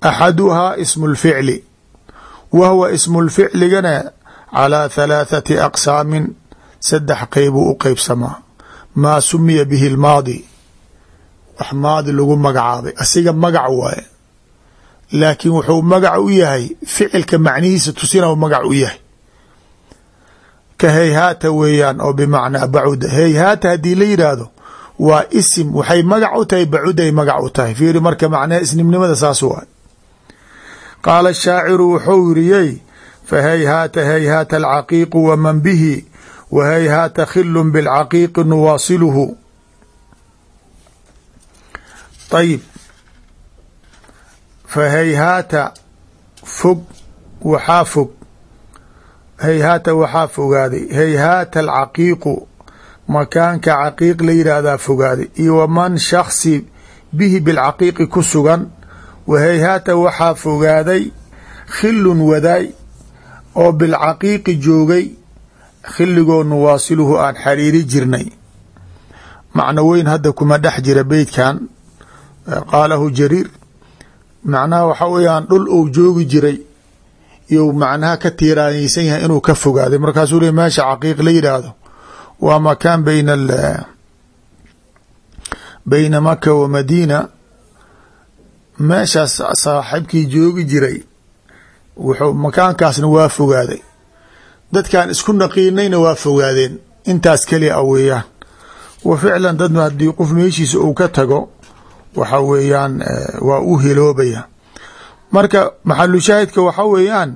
axaduhaa ismu lficli wa huwa ismu lficligana calaa halaathati aqsaamin saddex qeybuu u qeybsamaa maa sumiya bihi lmaadi wax maadi lagu magacaabay asiga magac waaye laakiin wuxuu magac u yahay ficilka macnihiisa tusina magac u yahay ka hayhaata weeyaan oo bimacnaa bacuda hayhaata haddii la yidhaahdo waa isim waxay magac u tahay bacuday magac u tahay fiiri marka macnaha isnimnimada saas waay qaala shaaciru wuxuu yiriyey fa hayhaata alcaqiiqu waman bihi wa hayhaata khilun bilcaqiiqi nuwaasiluhu ayib fa hayhaata fog waxaa fog hayhaata waxaa fogaaday hayhaata alcaqiiqu makaanka caqiiq la yidhaahdaa fogaaday iyo waman shaksi bihi bilcaqiiqi ku sugan wa hayhaata waxaa fogaaday khilun wadaay oo bilcaqiiqi joogay khilligoo nuwaasiluhu aan xariiri jirnay. Macno weyn hadda kuma dhex jira beytkan qaalahu jariir. Macnaha waxa weeyaan dhul uu joogi jiray iyo macnaha ka tiiraanaysan yahay inuu ka fogaaday. Markaasuu le meesha caqiiq la yidhaahdo waa makaan bayna bayna maka wa madiina. Meeshaas saaxibkii joogi jiray wuxuu makaankaasna waa fogaaday. Dadkan isku naqiinayna waa fogaadeen. Intaas keliya a weeyaan. Wa ficlan dad haddii qof meeshiisa uu ka tago waxa weeyaan waa u hiloobaya. Marka maxalu shaahidka waxa weeyaan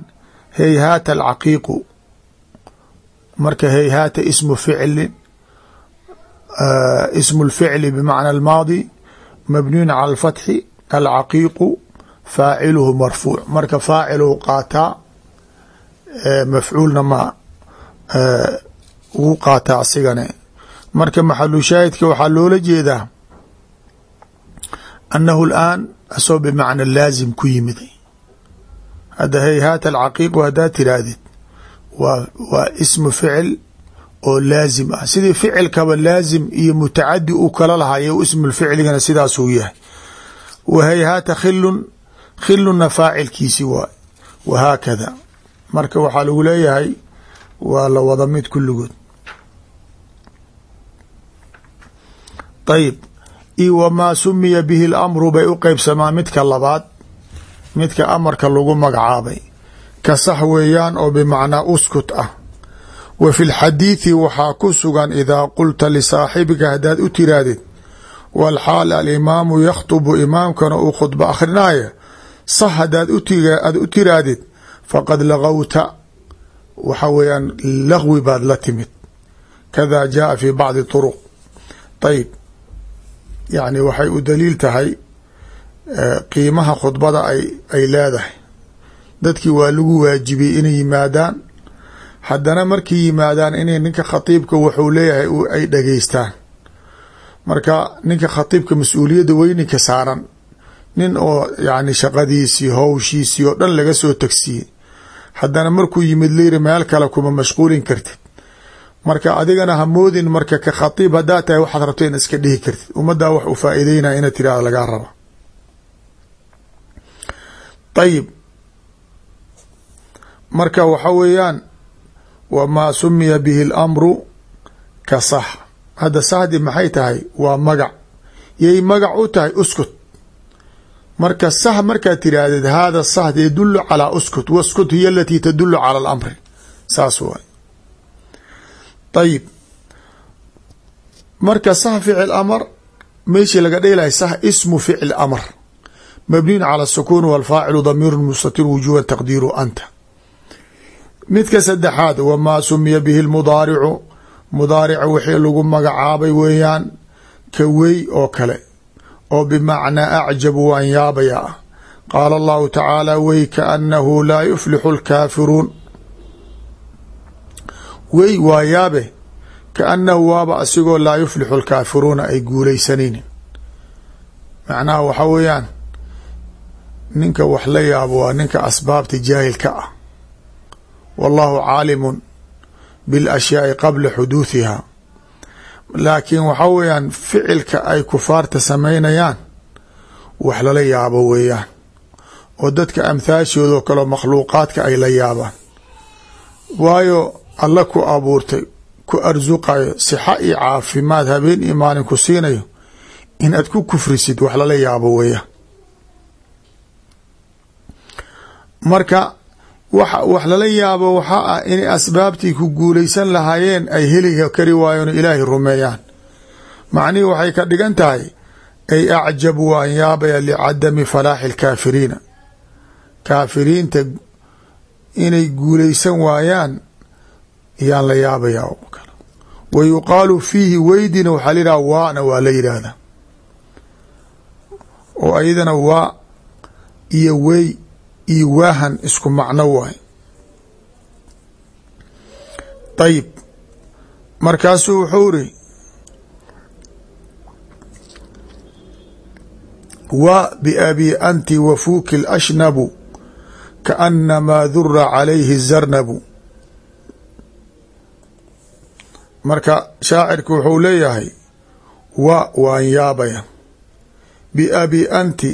hayhaata alcaqiiqu. Marka hayhaata ismu ficlin ismu lficli bimacna almaadi mabniyun cala alfatxi alcaqiiqu faaciluhu marfuuc marka faaciluhu qaataa mafcuulna ma wuu qaataa asigane marka maxalu shaahidka waxaa loola jeedaa annahu اlaan asoo bimacna laazim ku yimiday hadda hayhaata alcaqiiqu haddaad tiraahdid waa waa ismu ficil oo laazim ah sidii ficilkaba laazim iyo mutacadi uu kala lahayo ismu ficligana sidaasuu yahay wa hayhaata khilun khilunna faacilkiisi waay wahaakada marka waxaa lagu leeyahay waa la wada mid kulligood. Ayib io wamaa sumiya bihi اlamru bay u qeybsamaa midka labaad midka amarka lagu magacaabay. Ka sax weeyaan oo bimacnaa uskut ah. Wa fi lxadiidi waxaa ku sugan idaa qulta lisaaxibika haddaad u tirahdid walxaal alimaamu yakhtubu imaamkana uu khudbo akhrinaaya sax hadaad aad u tiraahdid faqad lagawta waxa weeyaan lagwi baad la timid. Kada jaaa fi bacdi turuq. Ayib yacni waxay u daliil tahay qiimaha khudbada ay ay leedahay. Dadkii waa lagu waajibiyey inay yimaadaan. Haddana markay yimaadaan inay ninka khatiibka wuxuu leeyahay ay dhageystaan marka ninka khatiibka mas'uuliyadda weyninka saaran nin oo yani shaqadiisii howshiisii oo dhan laga soo tagsiiyey. Haddana markuu yimid layiri meel kale kuma mashquulin kartid. Marka adigana hamoodin marka ka khatiib haddaa tahay waxaad rabto in iska dhihi kartid. Ummaddaa wax u faa'iideynaya inaad tirahda lagaa raba ayib marka waxa weeyaan wamaa sumiya bihi اlamru ka sax. Hadda saxdi maxay tahay? Waa magac. Yay magac u tahay uskut marka sah markaad tiraahdid hada sah yadulu calaa uskut waskut hiy alatii tadulu cala alamri. Saas waay. Ayib marka sah ficil amar meeshii laga dhelahay sah ismu ficil amar. Mabniyun cala sukuun walfaacilu damiiru mustatir wujuuhan taqdiiru anta. Midka saddexaad wamaa sumiya bihi lmudaaricu mudaarica wixii lagu magacaabay weeyaan ka wey oo oo bimacnaa acjabu waan yaabaya ah qaala allahu tacaala wey kaanahu laa yuflixu lkaafiruun wey waa yaabe kaanahu waaba asigoo laa yuflixu lkaafiruuna ay guuleysanaynin macnaha waxaa weeyaan ninka wax la yaabo waa ninka asbaabta jaahilka ah. Wallahu caalimun biاlashyaai qabla xuduudiha laakiin waxaa weeyaan ficilka ay kufaarta samaynayaan wax lala yaabo weeyaan. Oo dadka amhaashoodao kaleo makhluuqaadka ay la yaabaan. Waayo alla ku abuurtay ku arsuqayo sixa iyo caafimaad habeen iyo maalin ku siinayo in aad ku kufrisid wax lala yaabo weeyaan. Marka wax lala yaabo waxaa ah inay asbaabtii ku guuleysan lahaayeen ay heli kari waayeen oo ilaahay rumeeyaan. Macnihii waxay ka dhigan tahay ay acjabu waan yaabaya licadami falaaxi lkaafiriina kaafiriinta inay guuleysan waayaan yaan la yaabaya wa yuqaalu fiihi weydina waxaa la yidhaha waana waa la yidhaahdaa. Oo ayadana waa iyo wey iyo waahan isku macno waay. Ayib markaasuu wuxuu iri wa biabi anti wafuuki alashnabu kaanamaa dura calayhi zarnabu. Marka shaacirku wuxuu leeyahay wa waan yaabaya biabi anti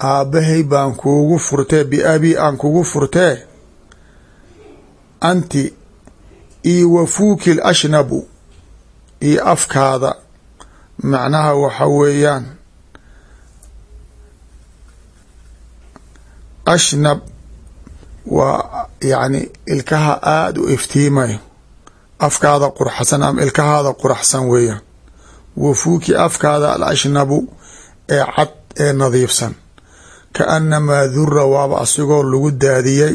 aabbahay baan kuugu furtee biabi aan kugu furtee? Anti iyo wafuuki lashnabu iyo afkaada. Macnaha waxa weeyaan ashnab waa yacni ilkaha aada u iftiimayo afkaada qurxsan ama ilkahaada quraxsan weeyaan. Wafuuki afkaada alashnabu ee cad ee nadiifsan kaanamaa dura waaba asigoo lagu daadiyey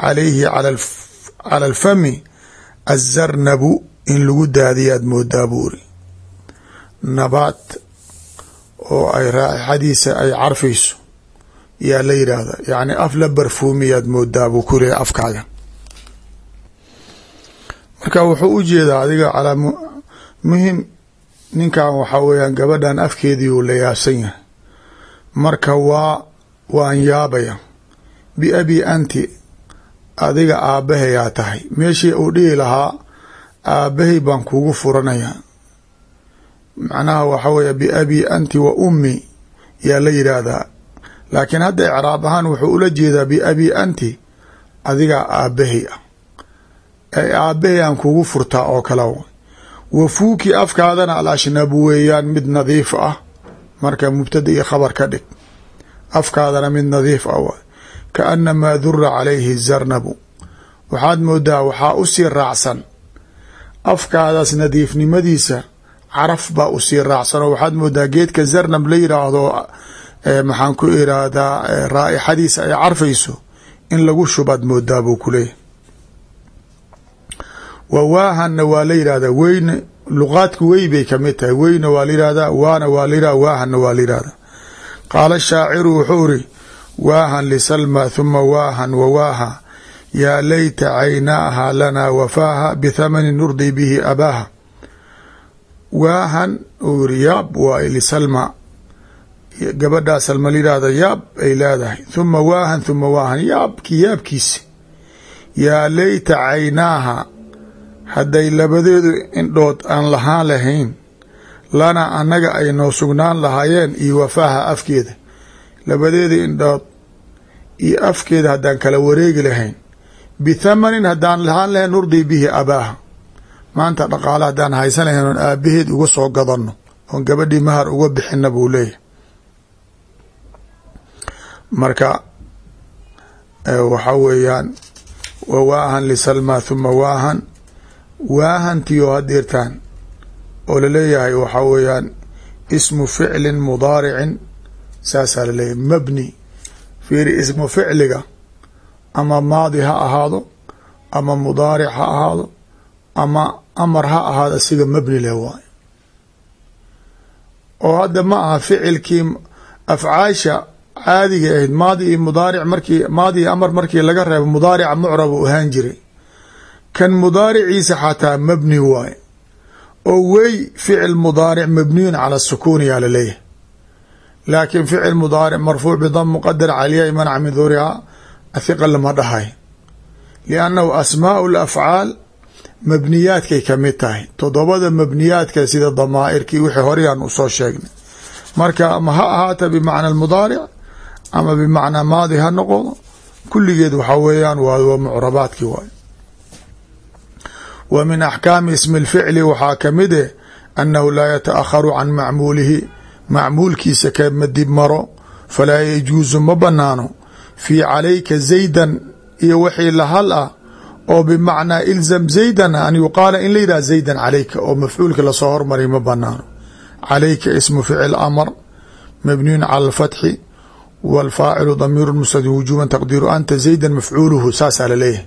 calayhi cala alfami azarnabu in lagu daadiya aad moodaa buuri nabaad oo ay raaixadiisa ay carfayso yaa la yidhaahda yacni af la barfuumiyaad moodaa buu ku leeyahy afkaaga. Marka wuxuu u jeedaa adiga calaa muhiim ninkan waxaa weeyaan gabadhan afkeedii uu la yaabsan yahay. Marka waa waan yaabaya. Biabi anti. Adiga aabbahayaa tahay. Meeshii uu dhihi lahaa aabbahay baan kugu furanayaa macnaha waxaa weeye biabi anti wa ummi yaa la yidhaahdaa laakiin hadda icraab ahaan wuxuu ula jeedaa biabi anti adigaa aabbahay ah. Ee aabbahay aan kugu furtaa oo kale wafuuki afkaadana alashnabu weeyaan mid nadiif ah. Marka mubtada iyo khabar ka dhig afkaadana mid nadiif ah waay. Kaanamaa dura calayhi zarnabu. Waxaad moodaa waxaa u sii raacsan. Afkaadaas nadiifnimadiisa caraf baa u sii raacsan. Oo waxaad moodaa geedka zarnab la yidhaahdo maxaan ku iraahdaa raa'ixadiisa ay carfayso in lagu shubaad moodaa buu ku leeyahy wawaahanna waa la yidhahdaa weyne luqaadku wey bay ka mid tahay. Weyna waa la yihahdaa waana waa la yihahda waahanna waa la yihahdaa qaala shaaciru wuxuu iri waahan lisalma huma waahan wawaaha yaa layta caynaaha lanaa wafaaha bithamanin nurdi bihi abaaha. Waahan uu yiri yaab waa lisalma gabadhaa salma layihahda yaab ay leedahay. Huma waahan huma waahan. Yaabki yaabkiisi yaa layta caynaaha hadday labadeedu indhood aan lahaan lahayn lana annaga ay noo sugnaan lahaayeen iyo wafaaha afkeeda. Labadeeda indhood iyo afkeeda haddaan kala wareegi lahayn. Bithamanin haddaan lahaan lahayn nurdii bihi abaaha. Maanta dhaqaale haddaan haysan lahayn oon aabaheed uga soo gadanno oon gabadhii mahar uga bixina buu leeyahy marka waxaa weeyaan wawaahan lisalma huma waahan waahantiyo hadeertaan oo la leeyahay waxaa weeyaan ismu ficlin mudaaricin saasaa la leeyahay mabni. Fiiri ismu ficliga ama maadi ha ahaado ama mudaaric ha ahaado ama amar ha ahaado asiga mabni leh waayo. Oo hadda ma aha ficilkii afcaasha caadiga ahayd maadi iyo mudaaric markii maadi iyo amar markii laga reebo mudaarica mucrab u ahaan jiray. Kan mudaariciisa xataa mabni waaye oo wey ficil mudaaric mabniyun cala sukuuni yaa la leeyahay. Laakiin ficil mudaaric marfuuc bidam muqadar caliya manca min duuriha athiqa lama dhahay. Liannahu asmaau lafcaal mabniyaadkay ka mid tahay. Todobada mabniyaadka sida damaa'irkii wixii horeyaan u soo sheegnay. Marka ama ha ahaata bimacna mudaaric ama bimacnaa maadi ha noqodo kulligeed waxaa weeyaan waa mucrabaadkii waay wa min axkaami ismi اlficli waxaa ka mid eh annahu laa yataakharu can macmuulihi. Macmuulkiisa kama dib maro falaa yajuusu ma banaano fii calayka zaydan iyo wixii lahal ah oo bimacnaa ilzam zaydan an yuqaala in la yidhah zaydan calayka oo mafcuulka la soo hormariy ma banaano calayka ismu ficil amr mabniyun cala alfatxi wاlfaacilu damiiru mustadin wujuban taqdiiru anta zaydan mafcuuluhu saasaa la leeyahay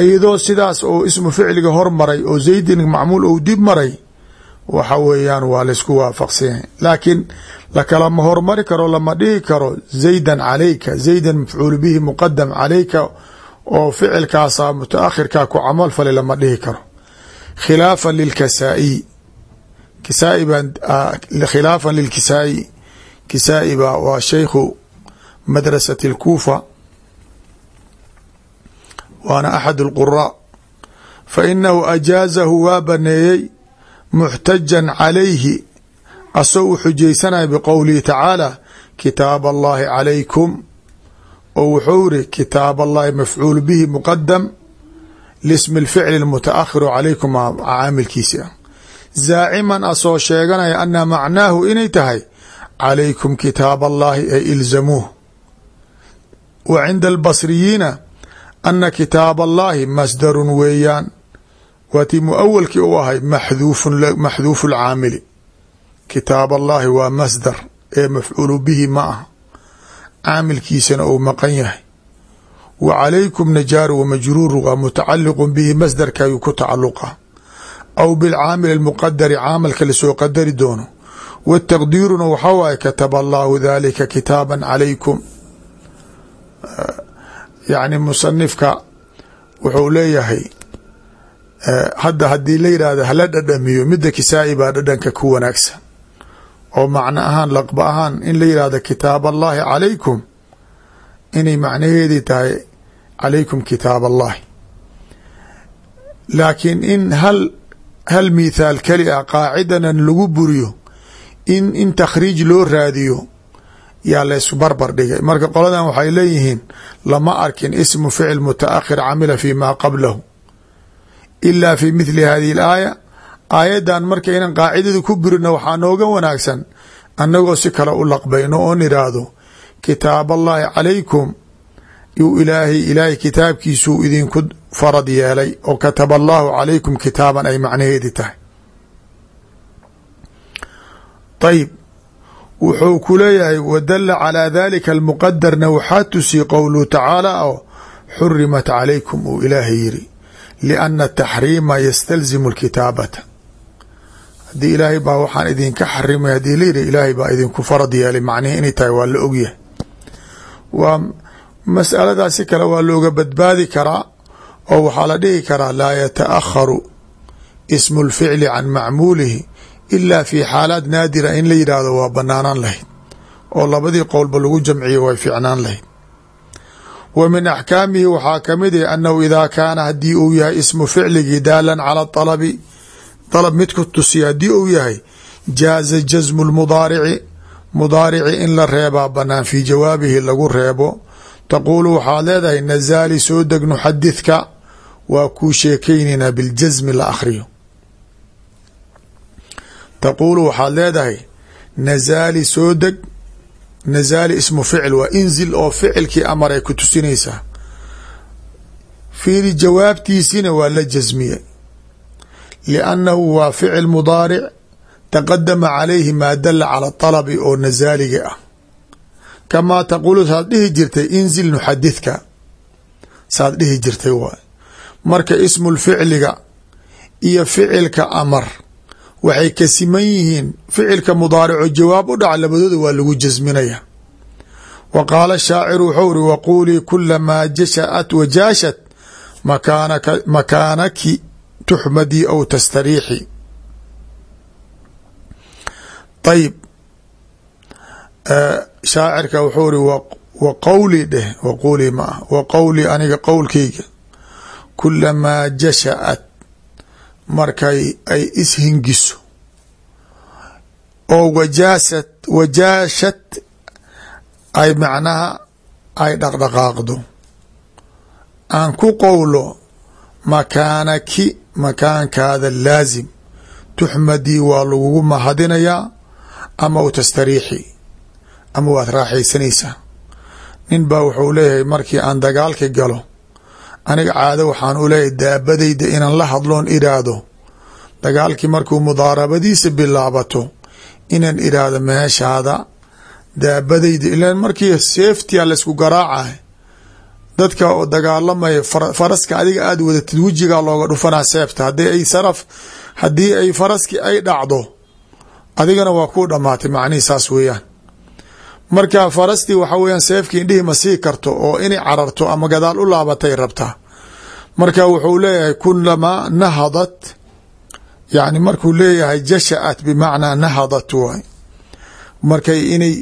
iyadoo sidaas oo ismu ficliga hormaray oo zaydin macmuul ou dib maray waxa weeyaan waa laysku waafaqsanya laakiin lakalama hormari karo lama dhihi karo zaydan calayka zaydan mafcuul bihi muqadam calayka oo ficilkaasa mutaakhirkaa ku camal falay lama dhihi karo. Khilaafa lilkasaa-i kisaa baan khilaafa lilkisaa-i kisaa-i ba waa shaykhu madrasati اlkuufa waana axad اlquraa fa inahu ajaazahu waa baneeyey muxtajan calayhi asagoo u xujaysanaya biqowlihi tacaala kitaab allahi calaykum oo wuxuu iri kitaab allahi mafcuul bihi muqadam lismi اlficli اlmutaakhiru calaykum caamilkiisi ah zaaciman asoo sheeganaya ana macnaahu inay tahay calaykum kitaab allahi ay ilzamuuh wa cinda albasriyiina ana kitaab allahi masdarun weeyaan waatii muawalkii u ahay maxduufu lcaamili kitaab waa masdar ee mafcuulu bihi ma ah caamilkiisana uu maqan yahay wa calaykum najaaru wa majruuru waa mutacaliqu bihi masdarka ayuu ku tacaluqa aw bilcaamil almuqadari caamalka la soo qadari doono wataqdiiruna waxaa waaye kataba allahu dalika kitaaba calaykum yacni musanifka wuxuu leeyahay hadda haddii la yidhaahdo hala dhadhamiyo midda kisaa-i baa dhadhanka ku wanaagsan. Oo macno ahaan laqba ahaan in la yidhahdo kitaab allahi calaykum inay macnaheedii tahay calaykum kitaab allahi laakiin in hal hal mithaal keli ah qaacidanan lagu buriyo in in takhriij loo raadiyo yaa laysku barbar dhigay. Marka qoladan waxay leeyihiin lama arkin ismu ficil mutaakhir camila fi ma qablahu ila fi mithli hadihi alaaya. Aayaddan marka inan qaacidada ku burino waxaa nooga wanaagsan annagoo si kale u laqbayno oon idhaahdo kitaab allahi calaykum yuu ilaahay ilaahay kitaabkiisuu idinku farad yeelay oo kataba allahu calaykum kitaaban ay macnaheedi tahay. Ayib wuxuu ku leeyahay wadala calaa dalika almuqadarna waxaa tusiye qowluhu tacaala oo xurimat calaykum uu ilaahay yiri lianna taxriima yastalzimu lkitaabata haddii ilaahay baa waxaan idinka xarimay haddii la yidhi ilaahay baa idinku farad yeelay macnihi inay tahay waa la ogyahay waa masaladaasi kale waa looga badbaadi karaa oo waxaa la dhihi karaa laa yataakharu ismu lficli can macmuulihi ilaa fi xaalaat naadira in la yidhaahdo waa banaanaan lahayd oo labadii qowlba lagu jamciyo way ficnaan lahayd. Wa min axkaamihi waxaa ka mid ah annahu idaa kaana haddii uu yahay ismu ficligii daalan cala alabi dalab mid ku tusiya haddii uu yahay jaaza jasmu lmudaarici mudaarici in la reebaa banaan fii jawaabihi lagu reebo. Taquulu waxaad leedahay nazaali soo deg nuxadidka waa kuu sheekaynaynaa biljasmi la akhriyo taquulu waxaad leedahay nazaali soo deg nazaali ismu ficil waa inzil oo ficilkii amar ay ku tusinaysaa fiiri jawaabtiisina waa la jasmiyey liannahu waa ficil mudaaric taqadama calayhi maa dala cala talabi oo nazaaliga ah kamaa taquulu saad dhihi jirtay inzil nuxadidka saad dhihi jirtay waay marka ismul ficliga iyo ficilka amar waxay ka siman yihiin ficilka mudaarico jawaab u dhaca labadooda waa lagu jasminaya. Wa qaala shaaciru wuxuu iri waquulii kulamaa jashaat wajaashat makaanaki tuxmadii aw tastariixi. Ayib shaacirka wuxuu iri wa qowlii dheh waquulii ma ah wa qowlii aniga qowlkayga kulamaa jashaat markay ay ishingiso oo wajaasat wajaashat ay macnaha ay dhaqdhaqaaqdo. Aan ku qowlo makaanaki makaankaada laasim tuxmadii waa lagugu mahadinayaa ama u tastariixi ama waad raaxaysanaysaa nin baa wuxuu leeyahay markii aan dagaalka galo aniga caado waxaan u leeyahay daabadayda inaan la hadloon iraahdo dagaalkii markuu mudaarabadiisa bilaabato inaan iraahdo meeshaada daabadayda ilan markii seeftia laysku garaacahay dadka oo dagaalamaya faraska adiga aada wadatid wejigaa looga dhufanaa seefta haddii ay saraf haddii ay faraski ay dhacdo adigana waa ku dhamaatay macnihii saas weeyaan marka farastii waxa weeyaan seefkii indhihii ma sii karto oo inay cararto ama gadaal u laabatay rabtaa marka wuxuu leeyahay kulamaa nahadat yani markuu leeyahay jashaat bimacnaa nahadat waay. Markay inay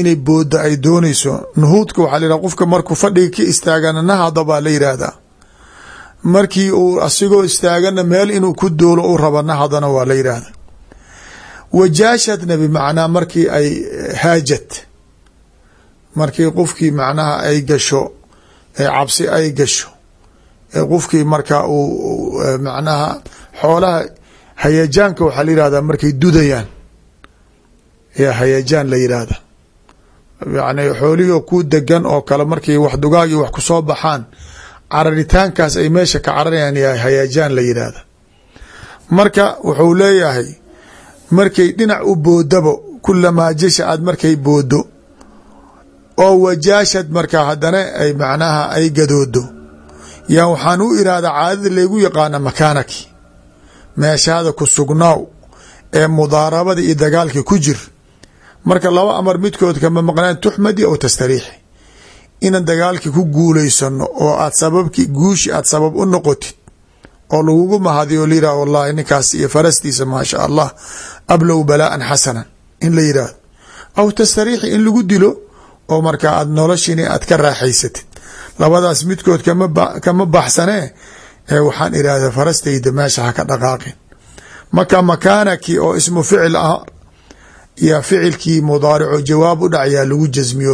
inay booda ay doonayso nuhuudka waxaa la yidhah qofka markuu fadhiga ka istaagana nahada baa la yidhaahdaa. Markii uu asigoo istaagana meel inuu ku doolo u raba nahadana waa la yidhaahda wajaashadna bimacnaa markii ay haajat markii qofkii macnaha ay gasho ee cabsi ay gasho ee qofkii markaa uu macnaha xoolaha hayajaanka waxaa la yihahdaa markay dudayaan. Yaa hayajaan la yidhaahda yani xoolihii ku degan oo kale markii wax dugaagii wax ku soo baxaan cararitaankaas ay meesha ka cararayaan yaa hayajaan la yidhaahda marka wuxuu leeyahay markay dhinac u boodabo kulamaa jasha aad markay boodo oo wajaashad markaa haddana ay macnaha ay gadoodo. Yaa waxaan u irahdaa caadada laygu yaqaana makaanaki. Meeshaada ku sugnaaw ee mudaarabada iyo dagaalka ku jir. Marka laba amar midkood kama maqnaan tuxmadi aw tastariixi. Inaan dagaalki ku guulaysano oo aad sababki guushi aad sabab u noqotid. Oo lagugu mahadiyo layihah wallahi ninkaas iyo farastiisa maasha allah ablow balaa'an xasanan in la yidhaahdo aw tastariixi in lagu dilo oo markaa aad noloshini aad ka raaxaysatid. Labadaas midkood kama baxsanee ee waxaan idhaahda farastayda meesha ha ka dhaqaaqin. Marka makaanaki oo ismu ficil ah yaa ficilkii mudaarico jawaab u dhacayaa lagu jasmiyo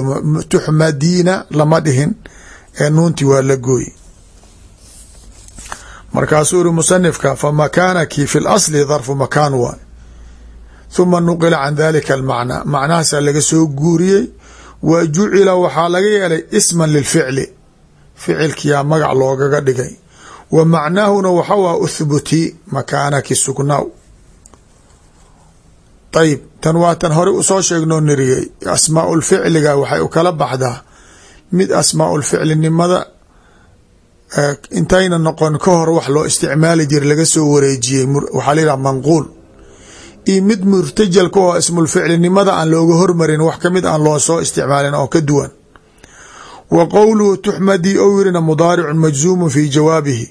tuxmadiina lama dhihin ee nuunti waa la gooy. Markaasuu iri musanifka famakaanaki fi lasli darfu makaan waay huma nuqila can dalika almacnaa. Macnahaasaa laga soo guuriyey wa jucila waxaa laga yeelay isman lilficli ficilkiyaa magac loogaga dhigay. Wa macnaahuna waxawa uthbuti makaanaki sugnaaw ayib tan waa tan hore u soo sheegnoo niriyey. Asmaau lficliga waxay u kala baxdaa. Mid asmaau lficlinimada intayna noqon ka hor wax loo isticmaali jira laga soo wareejiyey waxaa la yidhaha manquul iyo mid murtajalka oo ismulficlinimada aan looga hormarin wax ka mid aan loo soo isticmaalin oo ka duwan. Wa qowluhu tuxmadii ou yirina mudaaricun majzuumun fi jawaabihi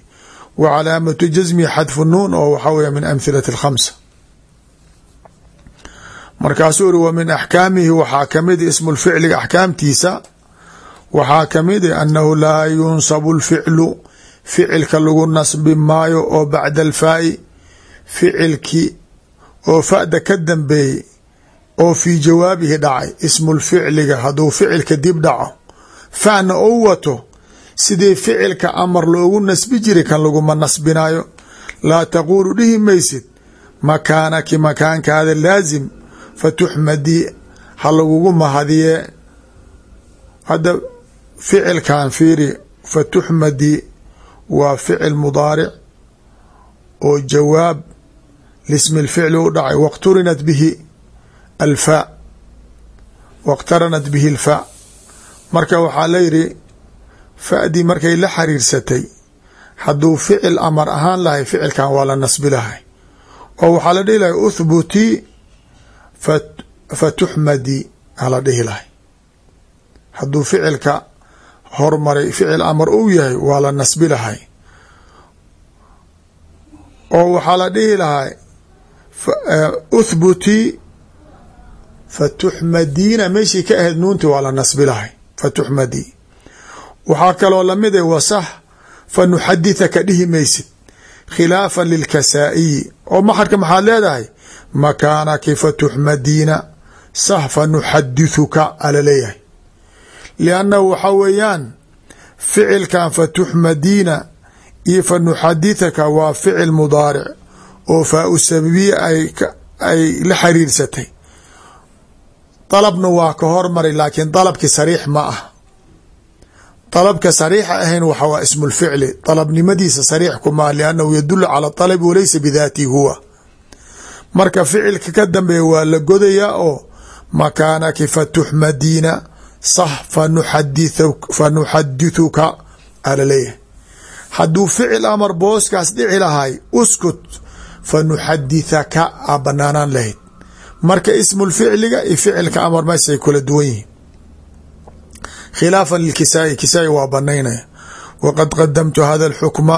wa calaamatu jasmihi xadfu nuun oo waxaa weya min amhilati alkhamsa. Markaasuu iri wa min axkaamihi waxaa ka mid ismulficliga axkaamtiisa waxaa ka mid annahu laa yunsabu lficlu ficilka lagu nasbi maayo oo bacda alfaai ficilkii oo fa'da ka dambeeyey oo fii jawaabihi dhacay ismulficliga hadduu ficilka dib dhaco fa'na ou wato sidii ficilka amar loogu nasbi jiray kan laguma nasbinayo laa taquulu dhihi maysid makaanaki makaankaada laasim fatuxmadii ha lagugu mahadiye. Hadda ficilkan fiiri fatuxmadii waa ficil mudaaric oo jawaab lismi lficli u dhacay waqturinat bihi alfaa waqtaranat bihi alfaa marka waxaa la yidhi fa'dii markay la xiriirsatay hadduu ficil amar ahaan lahay ficilkan waa la nasbi lahay oo waxaa la dhihi lahay uthbutii fatuxmadi ala dhihi lahay hadduu ficilka hormaray ficil amar uu yahay waa la nasbi lahay oo waxaa la dhihi lahay uthbutii fatuxmadiina meeshii ka ahayd nuunti waa la nasbi lahay fatuxmadii waxaa kaloo la mid a wasax fanuxadithaka dhihi maysid khilaafa lilkasaa'iyi oo maxarka maxaad leedahay? Makaanaki fatuxmadiina sah fanuxadithuka ala leeyahay. Liannahu waxaa weeyaan ficilkan fatuxmadiina iyo fanuxadithaka waa ficil mudaaric oo faa-u sababiya ay la xiriirsatay. Dalabna waa ka hormaray laakiin dalabki sariix ma ah. Dalabka sariixa ahayn waxa waa ismulficli dalabnimadiisa sariix kumaa liannahu yadulu cala dalabi walaysa bidaatihi huwa. Marka ficilka ka dambeeya waa la godayaa oo makaanaki fatuxmadiina sah fanuxadithuka ala leeyahay. Hadduu ficil amar booskaas dhici lahay uskut fanuxadithaka a banaanaan lahayd. Marka ismulficliga iyo ficilka amar meesay kula duwan yihiin. Khilaafan lilkisaai kisaai waa banaynaya waqad qadamtu hada alxukma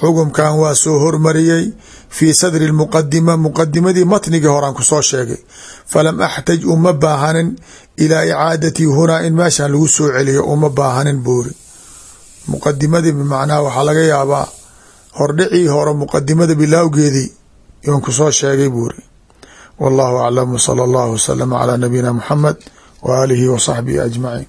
xukumkan waa soo hormariyey. Fii sadri lmuqadima muqadimadii matnigii horaan ku soo sheegay. Falam axtaj uma baahanin ilaa icaadatii hunaa in meeshan lagu soo celiyo uma baahanin buuri. Muqadimadii bimacnaha waxaa laga yaabaa hordhicii hore muqadimada bilaawgeedii yoon ku soo sheegay buuri wallahu aclam sala allahu wasalama calaa nabiyina muxamed wa aalihi wa saxbihi ajmaciin